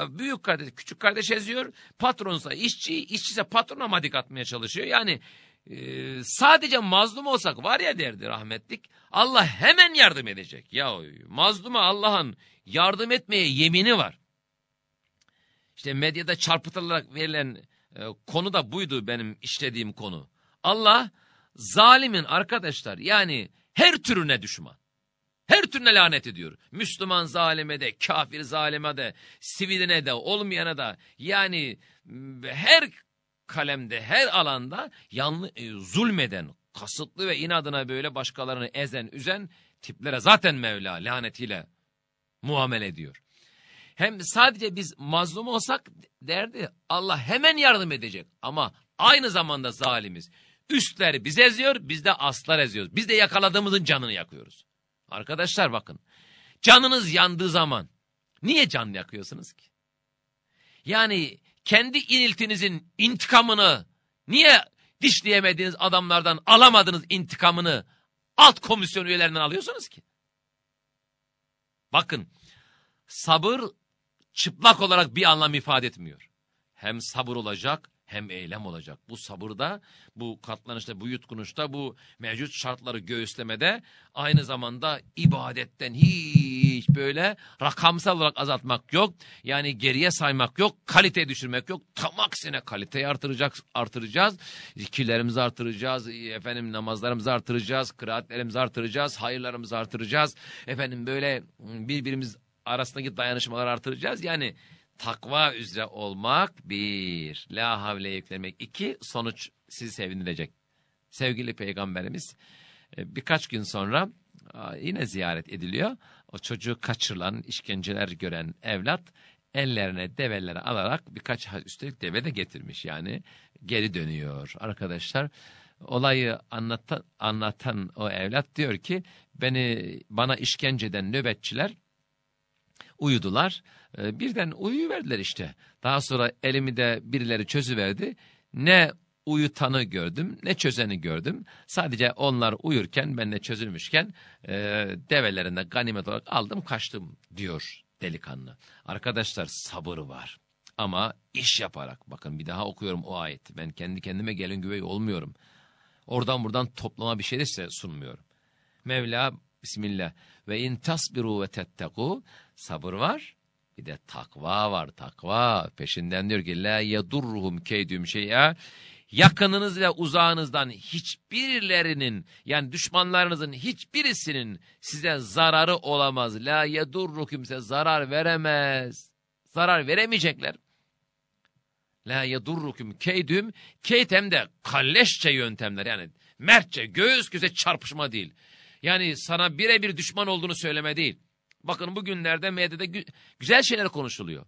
E, büyük kardeş, küçük kardeş eziyor. Patronsa işçi, işçiyse patrona madik atmaya çalışıyor. Yani ee, sadece mazlum olsak var ya derdi rahmetlik Allah hemen yardım edecek. Ya mazluma Allah'ın yardım etmeye yemini var. İşte medyada çarpıtılarak verilen e, konu da buydu benim işlediğim konu. Allah zalimin arkadaşlar yani her türüne düşman. Her türüne lanet ediyor. Müslüman zalime de, kafir zalime de, siviline de, olmayana da yani her kalemde her alanda yanlı, e, zulmeden, kasıtlı ve inadına böyle başkalarını ezen, üzen tiplere zaten Mevla lanetiyle muamele ediyor. Hem sadece biz mazlum olsak derdi Allah hemen yardım edecek ama aynı zamanda zalimiz. Üstler biz eziyor, biz de aslar eziyoruz. Biz de yakaladığımızın canını yakıyoruz. Arkadaşlar bakın, canınız yandığı zaman niye can yakıyorsunuz ki? Yani kendi iniltinizin intikamını niye dişleyemediğiniz adamlardan alamadınız intikamını alt komisyon üyelerinden alıyorsunuz ki? Bakın sabır çıplak olarak bir anlam ifade etmiyor. Hem sabır olacak hem eylem olacak. Bu sabırda, bu katlanışta, bu yutkunuşta, bu mevcut şartları göğüslemede aynı zamanda ibadetten hiç böyle rakamsal olarak azaltmak yok. Yani geriye saymak yok, kalite düşürmek yok. Tam aksine kaliteyi artıracak, artıracağız. Zikirlerimizi artıracağız, efendim namazlarımızı artıracağız, kıraatlerimizi artıracağız, hayırlarımızı artıracağız. Efendim böyle birbirimiz arasındaki dayanışmaları artıracağız. Yani takva üzere olmak bir. La havle yüklemek iki. Sonuç sizi sevindirecek. Sevgili peygamberimiz e, birkaç gün sonra yine ziyaret ediliyor. O çocuğu kaçırılan, işkenceler gören evlat ellerine develeri alarak birkaç üstelik deve de getirmiş yani geri dönüyor arkadaşlar. Olayı anlatan, anlatan o evlat diyor ki beni bana işkenceden nöbetçiler uyudular. Ee, birden uyuverdiler işte. Daha sonra elimi de birileri çözüverdi. Ne uyutanı gördüm ne çözeni gördüm. Sadece onlar uyurken ben de çözülmüşken e, develerinde ganimet olarak aldım kaçtım diyor delikanlı. Arkadaşlar sabır var ama iş yaparak bakın bir daha okuyorum o ayeti. Ben kendi kendime gelin güvey olmuyorum. Oradan buradan toplama bir şey de sunmuyorum. Mevla Bismillah ve in tasbiru ve tetteku sabır var. Bir de takva var takva. Peşinden diyor ki la yedurruhum keydüm şey'a yakınınız ve uzağınızdan hiçbirlerinin yani düşmanlarınızın hiçbirisinin size zararı olamaz. La yedurrukum size zarar veremez. Zarar veremeyecekler. La yedurrukum keydüm. Keyd hem de kalleşçe yöntemler yani mertçe göğüs göze çarpışma değil. Yani sana birebir düşman olduğunu söyleme değil. Bakın bugünlerde medyada gü güzel şeyler konuşuluyor.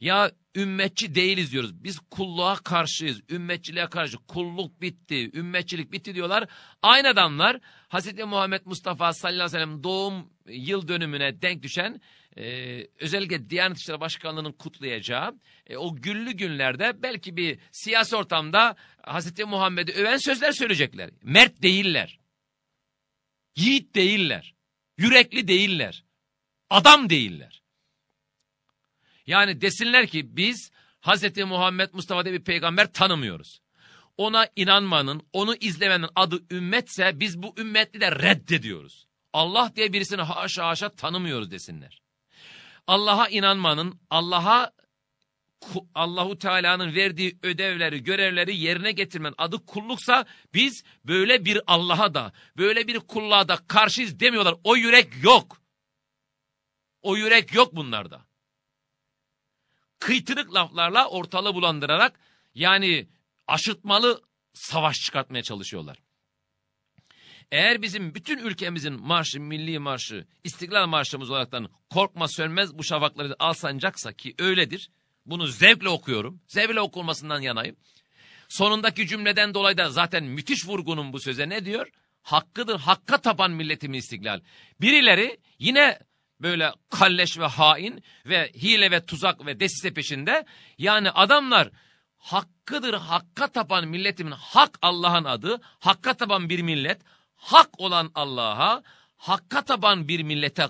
Ya ümmetçi değiliz diyoruz. Biz kulluğa karşıyız. Ümmetçiliğe karşı. Kulluk bitti. Ümmetçilik bitti diyorlar. Aynı adamlar Hz. Muhammed Mustafa sallallahu aleyhi ve sellem doğum yıl dönümüne denk düşen e, özellikle Diyanet İşleri Başkanlığı'nın kutlayacağı e, o güllü günlerde belki bir siyasi ortamda Hz. Muhammed'i öven sözler söyleyecekler. Mert değiller. Yiğit değiller. Yürekli değiller. Adam değiller. Yani desinler ki biz Hz. Muhammed Mustafa bir peygamber tanımıyoruz. Ona inanmanın, onu izlemenin adı ümmetse biz bu ümmetli de reddediyoruz. Allah diye birisini haşa haşa tanımıyoruz desinler. Allah'a inanmanın, Allah'a Allahu Teala'nın verdiği ödevleri, görevleri yerine getirmenin adı kulluksa biz böyle bir Allah'a da, böyle bir kulluğa da karşıyız demiyorlar. O yürek yok. O yürek yok bunlarda. Kıytırık laflarla ortalığı bulandırarak yani aşıtmalı savaş çıkartmaya çalışıyorlar. Eğer bizim bütün ülkemizin marşı, milli marşı, istiklal marşımız olaraktan korkma sönmez bu şafakları alsancaksa ki öyledir. Bunu zevkle okuyorum. Zevkle okunmasından yanayım. Sonundaki cümleden dolayı da zaten müthiş vurgunun bu söze ne diyor? Hakkıdır, hakka tapan milletimin istiklal. Birileri yine böyle kalleş ve hain ve hile ve tuzak ve desise peşinde. Yani adamlar hakkıdır, hakka tapan milletimin hak Allah'ın adı, hakka tapan bir millet, hak olan Allah'a, hakka taban bir millete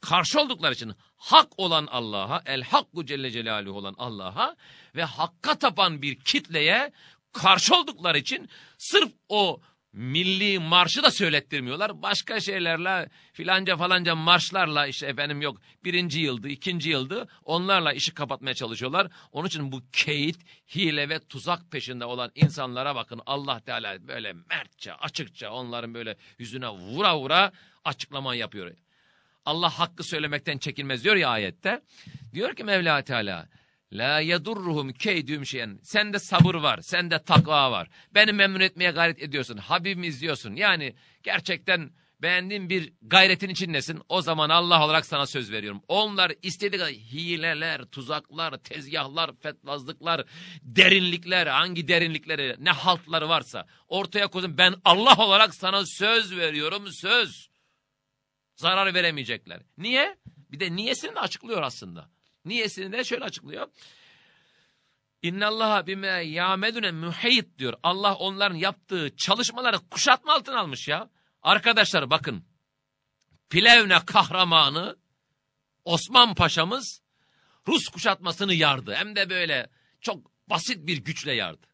karşı oldukları için hak olan Allah'a, el hakku celle celaluhu olan Allah'a ve hakka tapan bir kitleye karşı oldukları için sırf o milli marşı da söylettirmiyorlar. Başka şeylerle filanca falanca marşlarla işte efendim yok birinci yıldı, ikinci yıldı onlarla işi kapatmaya çalışıyorlar. Onun için bu keyit, hile ve tuzak peşinde olan insanlara bakın Allah Teala böyle mertçe, açıkça onların böyle yüzüne vura vura açıklama yapıyor. Allah hakkı söylemekten çekinmez diyor ya ayette. Diyor ki Mevla Teala La yedurruhum keydüm şeyen. Sende sabır var, sende takva var. Beni memnun etmeye gayret ediyorsun. Habibimi izliyorsun. Yani gerçekten beğendiğin bir gayretin içindesin. O zaman Allah olarak sana söz veriyorum. Onlar istediği kadar hileler, tuzaklar, tezgahlar, fetvazlıklar, derinlikler, hangi derinlikleri, ne haltları varsa ortaya koyun. Ben Allah olarak sana söz veriyorum, söz. Zarar veremeyecekler. Niye? Bir de niyesini de açıklıyor aslında. Niyesini de şöyle açıklıyor. İnnallaha bime yamedune muheyit diyor. Allah onların yaptığı çalışmaları kuşatma altına almış ya. Arkadaşlar bakın. Plevne kahramanı Osman Paşa'mız Rus kuşatmasını yardı. Hem de böyle çok basit bir güçle yardı.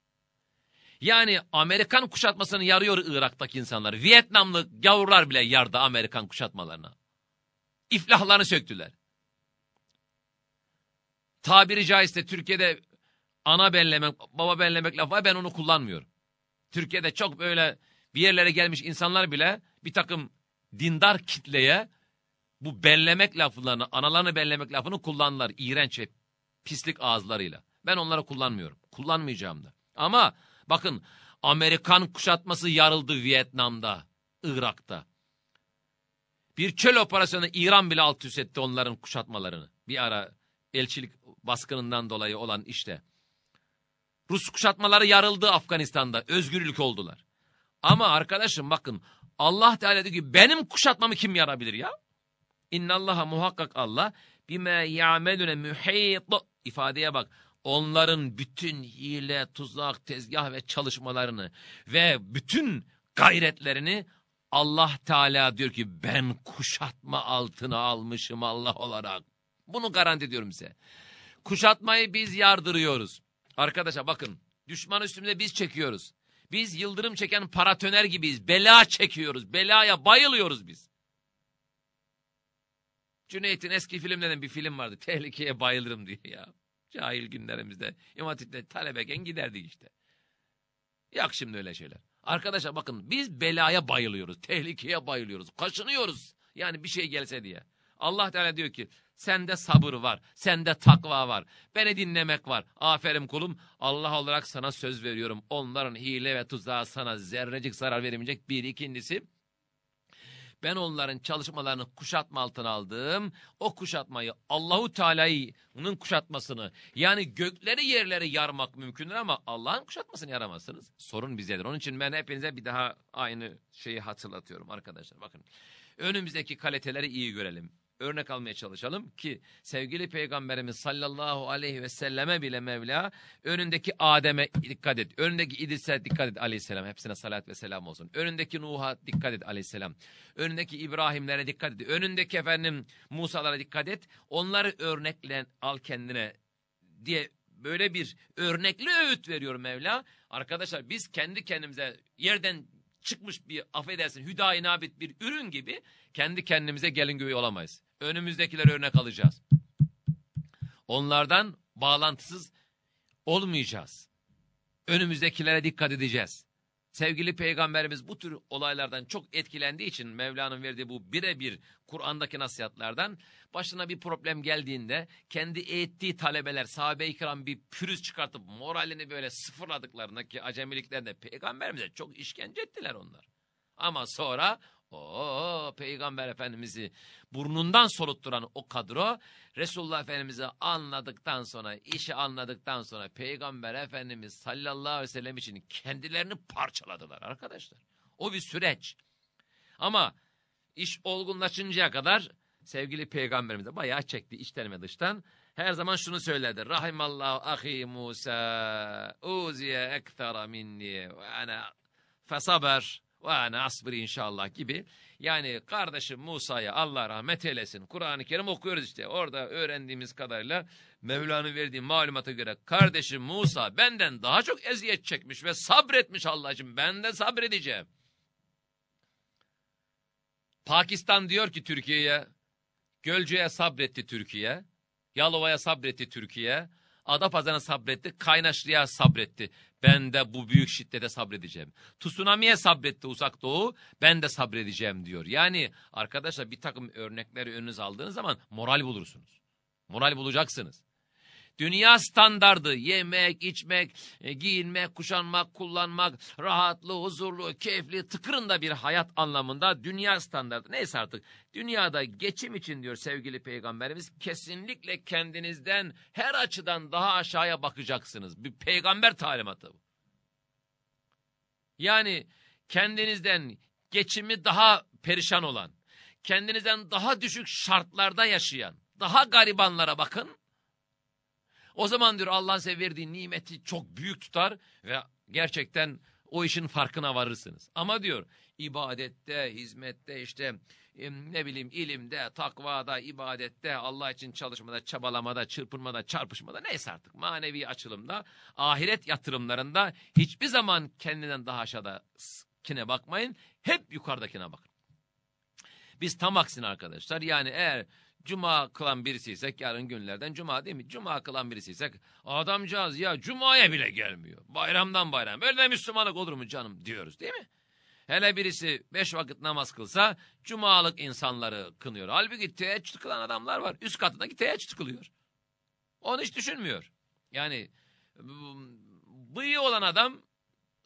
Yani Amerikan kuşatmasını yarıyor Irak'taki insanlar. Vietnamlı gavurlar bile yardı Amerikan kuşatmalarına. İflahlarını söktüler tabiri caizse Türkiye'de ana benlemek, baba benlemek lafı ben onu kullanmıyorum. Türkiye'de çok böyle bir yerlere gelmiş insanlar bile bir takım dindar kitleye bu bellemek laflarını, analarını bellemek lafını kullanırlar. İğrenç pislik ağızlarıyla. Ben onları kullanmıyorum. Kullanmayacağım da. Ama bakın Amerikan kuşatması yarıldı Vietnam'da, Irak'ta. Bir çöl operasyonu İran bile alt üst etti onların kuşatmalarını. Bir ara elçilik baskınından dolayı olan işte. Rus kuşatmaları yarıldı Afganistan'da. Özgürlük oldular. Ama arkadaşım bakın Allah Teala diyor ki benim kuşatmamı kim yarabilir ya? İnnallaha muhakkak Allah bime ya'melune muhit ifadeye bak. Onların bütün hile, tuzak, tezgah ve çalışmalarını ve bütün gayretlerini Allah Teala diyor ki ben kuşatma altına almışım Allah olarak. Bunu garanti ediyorum size. Kuşatmayı biz yardırıyoruz. Arkadaşlar bakın düşman üstümüze biz çekiyoruz. Biz yıldırım çeken paratoner gibiyiz. Bela çekiyoruz. Belaya bayılıyoruz biz. Cüneyt'in eski filmlerden bir film vardı. Tehlikeye bayılırım diye ya. Cahil günlerimizde İmatip'te talebeken giderdik işte. Yok şimdi öyle şeyler. Arkadaşlar bakın biz belaya bayılıyoruz. Tehlikeye bayılıyoruz. Kaşınıyoruz. Yani bir şey gelse diye. Allah Teala diyor ki sende sabır var. Sende takva var. Beni dinlemek var. Aferin kulum. Allah olarak sana söz veriyorum. Onların hile ve tuzağı sana zerrecik zarar veremeyecek. Bir ikincisi ben onların çalışmalarını kuşatma altına aldım. O kuşatmayı Allahu Teala'nın kuşatmasını yani gökleri yerleri yarmak mümkündür ama Allah'ın kuşatmasını yaramazsınız. Sorun bizedir. Onun için ben hepinize bir daha aynı şeyi hatırlatıyorum arkadaşlar. Bakın önümüzdeki kaliteleri iyi görelim örnek almaya çalışalım ki sevgili peygamberimiz sallallahu aleyhi ve selleme bile Mevla önündeki Adem'e dikkat et. Önündeki İdris'e dikkat et aleyhisselam. Hepsine salat ve selam olsun. Önündeki Nuh'a dikkat et aleyhisselam. Önündeki İbrahim'lere dikkat et. Önündeki efendim Musa'lara dikkat et. Onları örnekle al kendine diye böyle bir örnekli öğüt veriyor Mevla. Arkadaşlar biz kendi kendimize yerden çıkmış bir affedersin hüdayi nabit bir ürün gibi kendi kendimize gelin göğü olamayız. Önümüzdekileri örnek alacağız. Onlardan bağlantısız olmayacağız. Önümüzdekilere dikkat edeceğiz. Sevgili peygamberimiz bu tür olaylardan çok etkilendiği için Mevla'nın verdiği bu birebir Kur'an'daki nasihatlerden başına bir problem geldiğinde kendi eğittiği talebeler sahabe-i kiram bir pürüz çıkartıp moralini böyle sıfırladıklarında ki acemiliklerinde peygamberimize çok işkence ettiler onlar. Ama sonra o peygamber efendimizi burnundan solutturan o kadro Resulullah Efendimiz'i anladıktan sonra işi anladıktan sonra peygamber efendimiz sallallahu aleyhi ve sellem için kendilerini parçaladılar arkadaşlar. O bir süreç. Ama iş olgunlaşıncaya kadar sevgili peygamberimiz de bayağı çekti içten ve dıştan. Her zaman şunu söylerdi. Rahimallahu ahi Musa uziye ekthara minni ve ana fesaber ve ana asbir inşallah gibi. Yani kardeşim Musa'ya Allah rahmet eylesin. Kur'an-ı Kerim okuyoruz işte. Orada öğrendiğimiz kadarıyla Mevla'nın verdiği malumata göre kardeşim Musa benden daha çok eziyet çekmiş ve sabretmiş Allah'cığım. Ben de sabredeceğim. Pakistan diyor ki Türkiye'ye, Gölcük'e sabretti Türkiye, Yalova'ya sabretti Türkiye, Adapazarı'na sabretti, Kaynaşlı'ya sabretti. Ben de bu büyük şiddete sabredeceğim. Tsunami'ye sabretti Uzak Doğu, ben de sabredeceğim diyor. Yani arkadaşlar bir takım örnekleri önünüze aldığınız zaman moral bulursunuz. Moral bulacaksınız. Dünya standardı yemek, içmek, e, giyinmek, kuşanmak, kullanmak, rahatlı, huzurlu, keyifli, tıkırında bir hayat anlamında dünya standardı. Neyse artık dünyada geçim için diyor sevgili peygamberimiz kesinlikle kendinizden her açıdan daha aşağıya bakacaksınız. Bir peygamber talimatı bu. Yani kendinizden geçimi daha perişan olan, kendinizden daha düşük şartlarda yaşayan, daha garibanlara bakın o zaman diyor Allah'ın size verdiği nimeti çok büyük tutar ve gerçekten o işin farkına varırsınız. Ama diyor ibadette, hizmette işte ne bileyim ilimde, takvada, ibadette, Allah için çalışmada, çabalamada, çırpınmada, çarpışmada neyse artık manevi açılımda, ahiret yatırımlarında hiçbir zaman kendinden daha aşağıdakine bakmayın. Hep yukarıdakine bakın. Biz tam aksine arkadaşlar yani eğer Cuma kılan birisiysek yarın günlerden cuma değil mi? Cuma kılan birisiysek adamcağız ya cumaya bile gelmiyor. Bayramdan bayram. Öyle Müslümanlık olur mu canım diyoruz değil mi? Hele birisi beş vakit namaz kılsa cumalık insanları kınıyor. Halbuki teheccüd kılan adamlar var. Üst katındaki teheccüd kılıyor. Onu hiç düşünmüyor. Yani bıyığı olan adam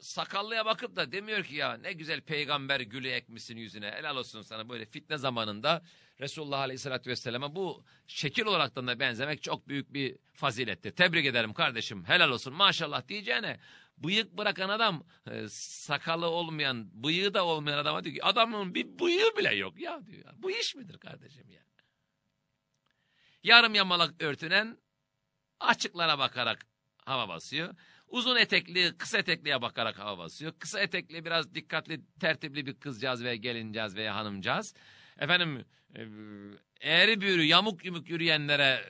sakallıya bakıp da demiyor ki ya ne güzel peygamber gülü ekmişsin yüzüne. Helal olsun sana böyle fitne zamanında Resulullah Aleyhisselatü Vesselam'a bu şekil olaraktan da benzemek çok büyük bir fazilettir. Tebrik ederim kardeşim helal olsun maşallah diyeceğine bıyık bırakan adam e, sakalı olmayan bıyığı da olmayan adama diyor ki adamın bir bıyığı bile yok ya diyor. Bu iş midir kardeşim ya? Yarım yamalak örtünen açıklara bakarak hava basıyor. Uzun etekli, kısa etekliye bakarak hava basıyor. Kısa etekli biraz dikkatli, tertipli bir kızcağız veya gelincağız veya hanımcağız. Efendim eğri büğrü, yamuk yumuk yürüyenlere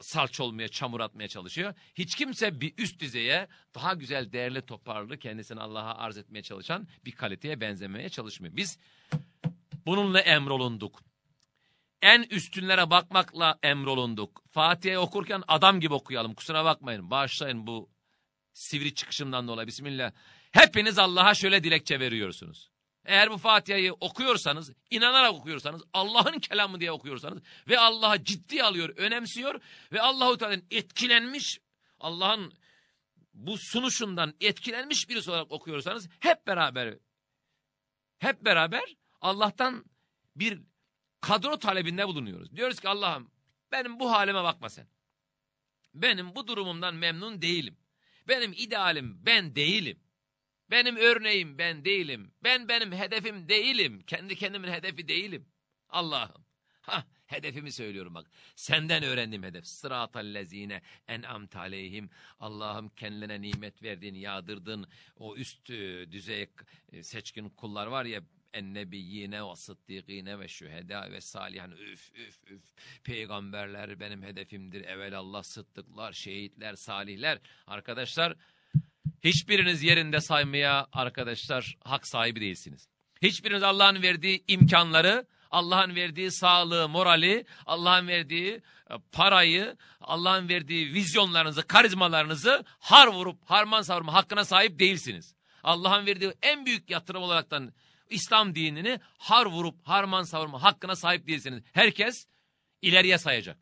salç olmaya, çamur atmaya çalışıyor. Hiç kimse bir üst düzeye, daha güzel, değerli, toparlı, kendisini Allah'a arz etmeye çalışan bir kaliteye benzemeye çalışmıyor. Biz bununla emrolunduk en üstünlere bakmakla emrolunduk. Fatiha'yı okurken adam gibi okuyalım. Kusura bakmayın. Bağışlayın bu sivri çıkışımdan dolayı. Bismillah. Hepiniz Allah'a şöyle dilekçe veriyorsunuz. Eğer bu Fatiha'yı okuyorsanız, inanarak okuyorsanız, Allah'ın kelamı diye okuyorsanız ve Allah'a ciddi alıyor, önemsiyor ve Allahu Teala'nın etkilenmiş, Allah'ın bu sunuşundan etkilenmiş birisi olarak okuyorsanız hep beraber hep beraber Allah'tan bir kadro talebinde bulunuyoruz. Diyoruz ki Allah'ım benim bu halime bakma sen. Benim bu durumumdan memnun değilim. Benim idealim ben değilim. Benim örneğim ben değilim. Ben benim hedefim değilim. Kendi kendimin hedefi değilim. Allah'ım. Ha hedefimi söylüyorum bak. Senden öğrendim hedef. Sıratallezine en'amte aleyhim. Allah'ım kendilerine nimet verdiğin, yağdırdın. O üst e, düzey e, seçkin kullar var ya ennebiyyine ve sıddikine ve şüheda ve salihan üf üf üf peygamberler benim hedefimdir Allah sıddıklar şehitler salihler arkadaşlar hiçbiriniz yerinde saymaya arkadaşlar hak sahibi değilsiniz hiçbiriniz Allah'ın verdiği imkanları Allah'ın verdiği sağlığı, morali, Allah'ın verdiği e, parayı, Allah'ın verdiği vizyonlarınızı, karizmalarınızı har vurup harman savurma hakkına sahip değilsiniz. Allah'ın verdiği en büyük yatırım olaraktan İslam dinini har vurup harman savurma hakkına sahip değilsiniz. Herkes ileriye sayacak.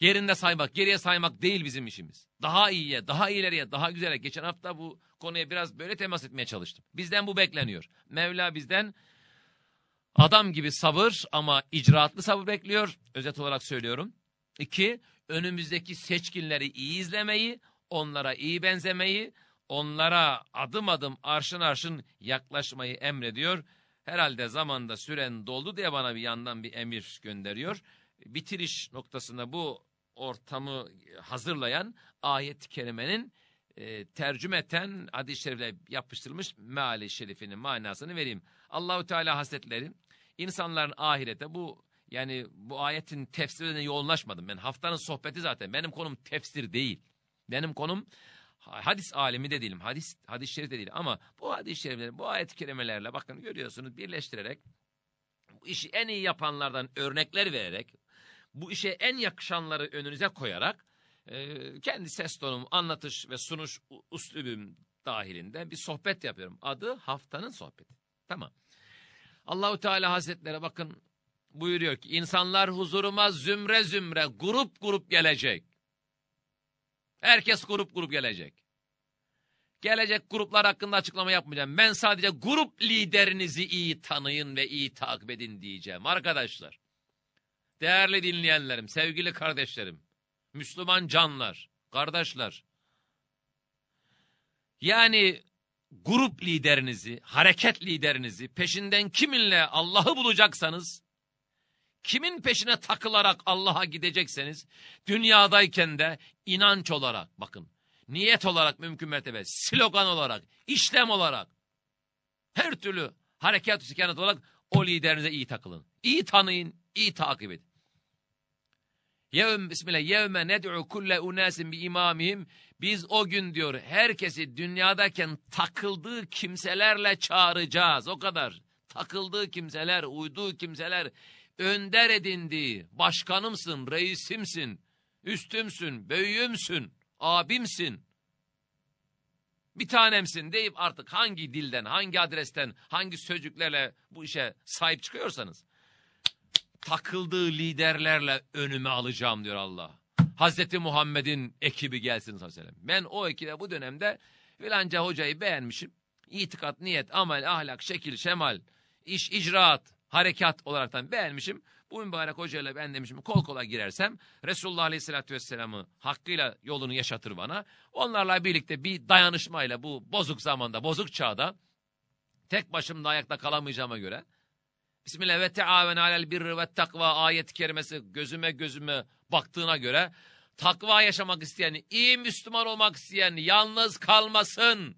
Yerinde saymak, geriye saymak değil bizim işimiz. Daha iyiye, daha ileriye, daha güzele. Geçen hafta bu konuya biraz böyle temas etmeye çalıştım. Bizden bu bekleniyor. Mevla bizden adam gibi sabır ama icraatlı sabır bekliyor. Özet olarak söylüyorum. İki, önümüzdeki seçkinleri iyi izlemeyi, onlara iyi benzemeyi, onlara adım adım arşın arşın yaklaşmayı emrediyor. Herhalde zamanda süren doldu diye bana bir yandan bir emir gönderiyor. Bitiriş noktasında bu ortamı hazırlayan ayet-i kerimenin e, tercümeten hadis-i şerifle yapıştırılmış meali şerifinin manasını vereyim. Allahu Teala Hazretleri insanların ahirete bu yani bu ayetin tefsirine yoğunlaşmadım. Ben haftanın sohbeti zaten benim konum tefsir değil. Benim konum hadis alimi de değilim. Hadis hadis şerif de değil ama bu hadis şerifleri bu ayet kelimelerle bakın görüyorsunuz birleştirerek işi en iyi yapanlardan örnekler vererek bu işe en yakışanları önünüze koyarak e, kendi ses tonum, anlatış ve sunuş uslubum dahilinde bir sohbet yapıyorum. Adı haftanın sohbeti. Tamam. Allahu Teala Hazretleri bakın buyuruyor ki insanlar huzuruma zümre zümre grup grup gelecek. Herkes grup grup gelecek. Gelecek gruplar hakkında açıklama yapmayacağım. Ben sadece grup liderinizi iyi tanıyın ve iyi takip edin diyeceğim arkadaşlar. Değerli dinleyenlerim, sevgili kardeşlerim, Müslüman canlar, kardeşler. Yani grup liderinizi, hareket liderinizi peşinden kiminle Allah'ı bulacaksanız Kimin peşine takılarak Allah'a gidecekseniz dünyadayken de inanç olarak bakın niyet olarak mümkün mertebe slogan olarak işlem olarak her türlü harekat sükanet olarak o liderinize iyi takılın. İyi tanıyın, iyi takip edin. Yevm, Bismillah, yevme ned'u kulle unasin bi imamihim. Biz o gün diyor herkesi dünyadayken takıldığı kimselerle çağıracağız. O kadar. Takıldığı kimseler, uyduğu kimseler, önder edindiği başkanımsın, reisimsin, üstümsün, büyüğümsün, abimsin, bir tanemsin deyip artık hangi dilden, hangi adresten, hangi sözcüklerle bu işe sahip çıkıyorsanız takıldığı liderlerle önüme alacağım diyor Allah. Hazreti Muhammed'in ekibi gelsin sallallahu aleyhi ve sellem. Ben o ekibe bu dönemde filanca hocayı beğenmişim. İtikat, niyet, amel, ahlak, şekil, şemal, iş, icraat, harekat olaraktan beğenmişim. Bu mübarek hocayla ben demişim kol kola girersem Resulullah Aleyhisselatü Vesselam'ı hakkıyla yolunu yaşatır bana. Onlarla birlikte bir dayanışmayla bu bozuk zamanda, bozuk çağda tek başımda ayakta kalamayacağıma göre Bismillah ve teaven alel birri ve takva ayet-i kerimesi gözüme gözüme baktığına göre takva yaşamak isteyen, iyi Müslüman olmak isteyen yalnız kalmasın.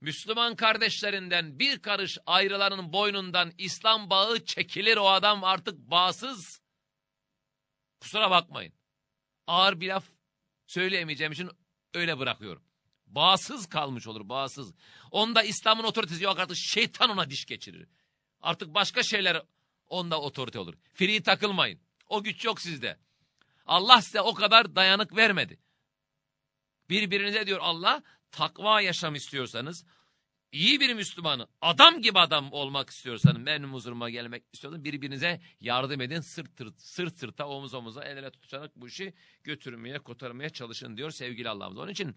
Müslüman kardeşlerinden bir karış ayrılanın boynundan İslam bağı çekilir o adam artık bağsız. Kusura bakmayın. Ağır bir laf söyleyemeyeceğim için öyle bırakıyorum. Bağsız kalmış olur, bağsız. Onda İslam'ın otoritesi yok artık şeytan ona diş geçirir. Artık başka şeyler onda otorite olur. Free takılmayın. O güç yok sizde. Allah size o kadar dayanık vermedi. Birbirinize diyor Allah takva yaşam istiyorsanız, iyi bir Müslümanı, adam gibi adam olmak istiyorsanız, benim huzuruma gelmek istiyorsanız birbirinize yardım edin. Sırt, sırt, sırt sırta, omuz omuza, el ele tutuşarak bu işi götürmeye, kotarmaya çalışın diyor sevgili Allah'ımız. Onun için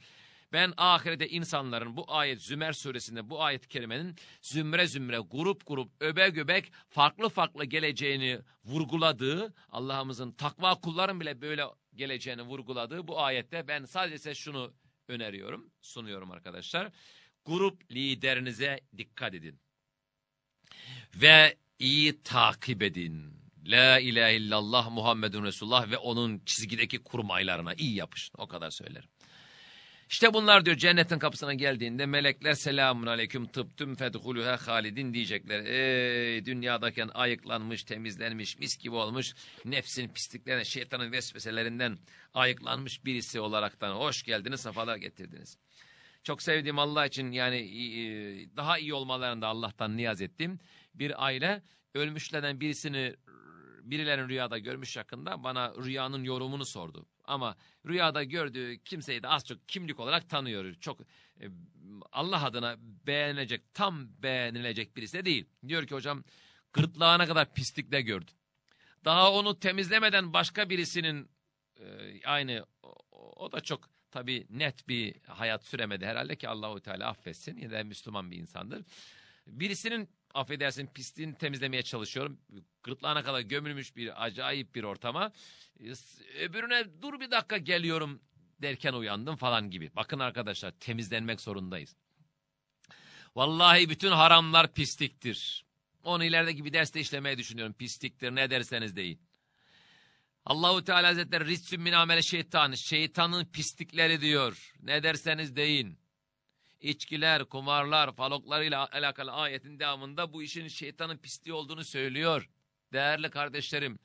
ben ahirete insanların bu ayet Zümer suresinde bu ayet-i kerimenin zümre zümre, grup grup, öbe göbek farklı farklı geleceğini vurguladığı, Allah'ımızın takva kulların bile böyle geleceğini vurguladığı bu ayette ben sadece şunu öneriyorum, sunuyorum arkadaşlar. Grup liderinize dikkat edin. Ve iyi takip edin. La ilahe illallah Muhammedun Resulullah ve onun çizgideki kurmaylarına iyi yapışın. O kadar söylerim. İşte bunlar diyor cennetin kapısına geldiğinde melekler selamun aleyküm tıptüm fedhuluha halidin diyecekler. Ey dünyadayken ayıklanmış, temizlenmiş, mis gibi olmuş, nefsin pisliklerine, şeytanın vesveselerinden ayıklanmış birisi olaraktan hoş geldiniz, sefalar getirdiniz. Çok sevdiğim Allah için yani daha iyi olmalarını da Allah'tan niyaz ettim. Bir aile ölmüşlerden birisini birilerin rüyada görmüş yakında bana rüyanın yorumunu sordu. Ama rüyada gördüğü kimseyi de az çok kimlik olarak tanıyor. Çok e, Allah adına beğenilecek, tam beğenilecek birisi de değil. Diyor ki hocam gırtlağına kadar pislikle gördüm. Daha onu temizlemeden başka birisinin e, aynı o, o da çok tabii net bir hayat süremedi herhalde ki Allahu Teala affetsin. Yine de Müslüman bir insandır. Birisinin affedersin pisliğini temizlemeye çalışıyorum. Gırtlağına kadar gömülmüş bir acayip bir ortama. Öbürüne dur bir dakika geliyorum derken uyandım falan gibi. Bakın arkadaşlar temizlenmek zorundayız. Vallahi bütün haramlar pisliktir. Onu ilerideki bir derste işlemeye düşünüyorum. Pisliktir ne derseniz deyin. Allahu Teala Hazretleri rissün min amele şeytan. Şeytanın pislikleri diyor. Ne derseniz deyin içkiler, kumarlar, faloklarıyla alakalı ayetin devamında bu işin şeytanın pisliği olduğunu söylüyor. Değerli kardeşlerim,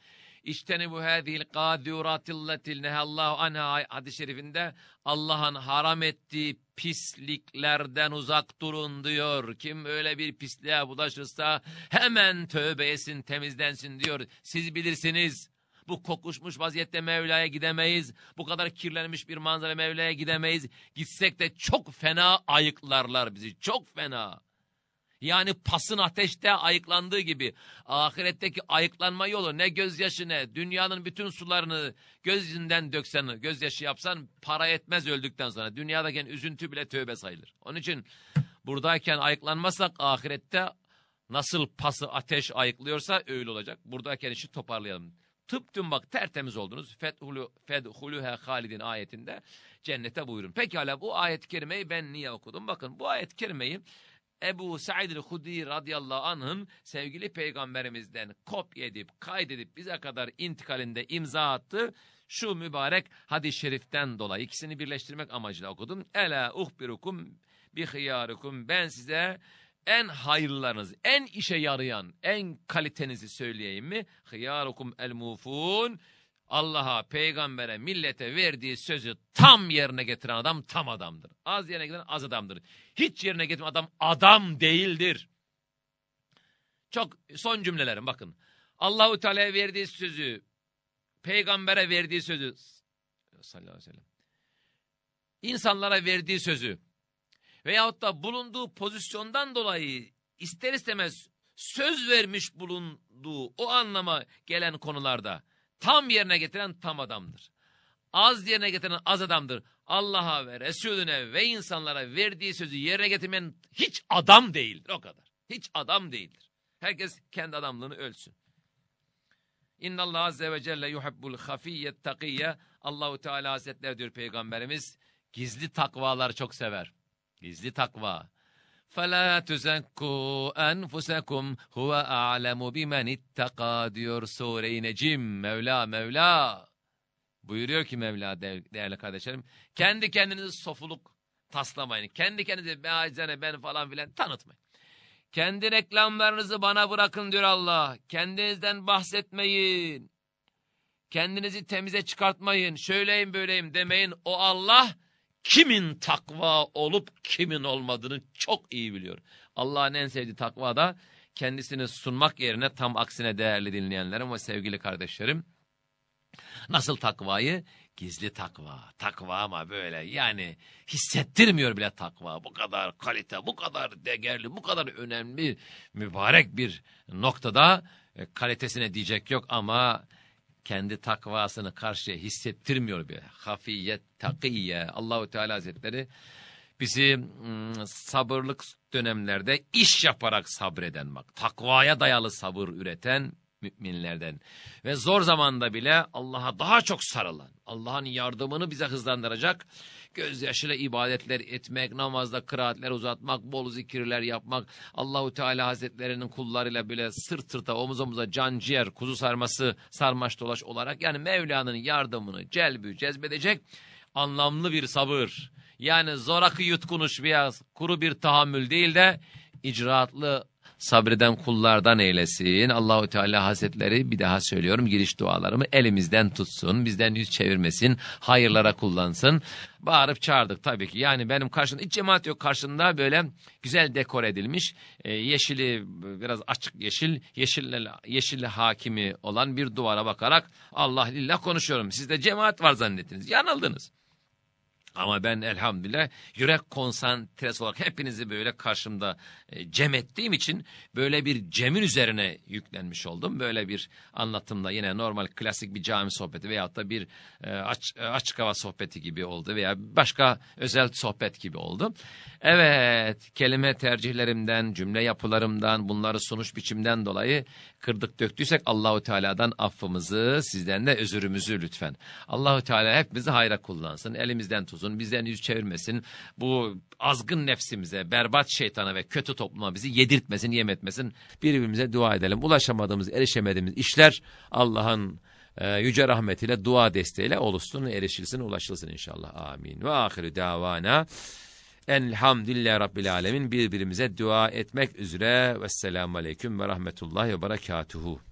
İşteni bu hadil kadiratil nehallahu anha hadis-i şerifinde Allah'ın haram ettiği pisliklerden uzak durun diyor. Kim öyle bir pisliğe bulaşırsa hemen tövbe etsin, temizlensin diyor. Siz bilirsiniz. Bu kokuşmuş vaziyette Mevla'ya gidemeyiz. Bu kadar kirlenmiş bir manzara Mevla'ya gidemeyiz. Gitsek de çok fena ayıklarlar bizi. Çok fena. Yani pasın ateşte ayıklandığı gibi ahiretteki ayıklanma yolu ne gözyaşı ne dünyanın bütün sularını gözünden döksen gözyaşı yapsan para etmez öldükten sonra dünyadayken üzüntü bile tövbe sayılır. Onun için buradayken ayıklanmasak ahirette nasıl pası ateş ayıklıyorsa öyle olacak. Buradayken işi toparlayalım. Tıptım bak tertemiz oldunuz. Fedhulu, fedhuluha halidin ayetinde cennete buyurun. Pekala bu ayet-i kerimeyi ben niye okudum? Bakın bu ayet-i kerimeyi Ebu Sa'id el-Hudri radıyallahu anh'ın sevgili peygamberimizden kopya edip kaydedip bize kadar intikalinde imza attı. Şu mübarek hadis-i şeriften dolayı ikisini birleştirmek amacıyla okudum. Ela uhbirukum bi hıyarukum ben size en hayırlarınız, en işe yarayan, en kalitenizi söyleyeyim mi? Hıyarukum el mufun. Allah'a, peygambere, millete verdiği sözü tam yerine getiren adam tam adamdır. Az yerine getiren az adamdır. Hiç yerine getiren adam adam değildir. Çok son cümlelerim bakın. Allahu Teala'ya verdiği sözü, peygambere verdiği sözü sallallahu aleyhi ve sellem. İnsanlara verdiği sözü veyahut da bulunduğu pozisyondan dolayı ister istemez söz vermiş bulunduğu o anlama gelen konularda Tam yerine getiren tam adamdır. Az yerine getiren az adamdır. Allah'a ve Resulüne ve insanlara verdiği sözü yerine getirmeyen hiç adam değildir o kadar. Hiç adam değildir. Herkes kendi adamlığını ölsün. İnna Allah azze ve celle yuhibbul hafiyyet takiyye. Allahu Teala Hazretleri diyor peygamberimiz gizli takvalar çok sever. Gizli takva. فَلَا تُزَكُّوا أَنْفُسَكُمْ هُوَ أَعْلَمُ بِمَنِ اتَّقَى diyor Sure-i Necim. Mevla Mevla. Buyuruyor ki Mevla değerli kardeşlerim. Kendi kendinizi sofuluk taslamayın. Kendi kendinizi ben, ben falan filan tanıtmayın. Kendi reklamlarınızı bana bırakın diyor Allah. Kendinizden bahsetmeyin. Kendinizi temize çıkartmayın. Şöyleyim böyleyim demeyin. O Allah kimin takva olup kimin olmadığını çok iyi biliyor. Allah'ın en sevdiği takva da kendisini sunmak yerine tam aksine değerli dinleyenlerim ve sevgili kardeşlerim. Nasıl takvayı? Gizli takva. Takva ama böyle yani hissettirmiyor bile takva. Bu kadar kalite, bu kadar değerli, bu kadar önemli, mübarek bir noktada e, kalitesine diyecek yok ama kendi takvasını karşıya hissettirmiyor bile. Hafiyet, takiye. Allahu Teala Hazretleri bizi ım, sabırlık dönemlerde iş yaparak sabreden bak. Takvaya dayalı sabır üreten müminlerden. Ve zor zamanda bile Allah'a daha çok sarılan, Allah'ın yardımını bize hızlandıracak, gözyaşıyla ibadetler etmek, namazda kıraatler uzatmak, bol zikirler yapmak, Allahu Teala Hazretlerinin kullarıyla bile sırt sırta, omuz omuza, can ciğer, kuzu sarması, sarmaş dolaş olarak yani Mevla'nın yardımını celbü cezbedecek anlamlı bir sabır. Yani zoraki yutkunuş veya kuru bir tahammül değil de icraatlı sabreden kullardan eylesin. Allahu Teala Hazretleri bir daha söylüyorum giriş dualarımı elimizden tutsun, bizden yüz çevirmesin, hayırlara kullansın. Bağırıp çağırdık tabii ki. Yani benim karşımda hiç cemaat yok karşında böyle güzel dekor edilmiş. E, yeşili biraz açık yeşil, yeşille, yeşille hakimi olan bir duvara bakarak Allah lillah konuşuyorum. Sizde cemaat var zannettiniz. Yanıldınız. Ama ben elhamdülillah yürek konsantresi olarak hepinizi böyle karşımda e, cem ettiğim için böyle bir cemin üzerine yüklenmiş oldum. Böyle bir anlatımda yine normal klasik bir cami sohbeti veyahut da bir e, aç, e, açık hava sohbeti gibi oldu veya başka özel sohbet gibi oldu. Evet kelime tercihlerimden, cümle yapılarımdan, bunları sunuş biçimden dolayı kırdık döktüysek Allahu Teala'dan affımızı, sizden de özürümüzü lütfen. Allahu Teala hepimizi hayra kullansın. Elimizden tuzun, bizden yüz çevirmesin. Bu azgın nefsimize, berbat şeytana ve kötü topluma bizi yedirtmesin, yemetmesin. Birbirimize dua edelim. Ulaşamadığımız, erişemediğimiz işler Allah'ın e, yüce rahmetiyle, dua desteğiyle oluşsun, erişilsin, ulaşılsın inşallah. Amin. Ve ahirü davana. Elhamdülillah Rabbil Alemin birbirimize dua etmek üzere. Vesselamu Aleyküm ve Rahmetullahi ve Berekatuhu.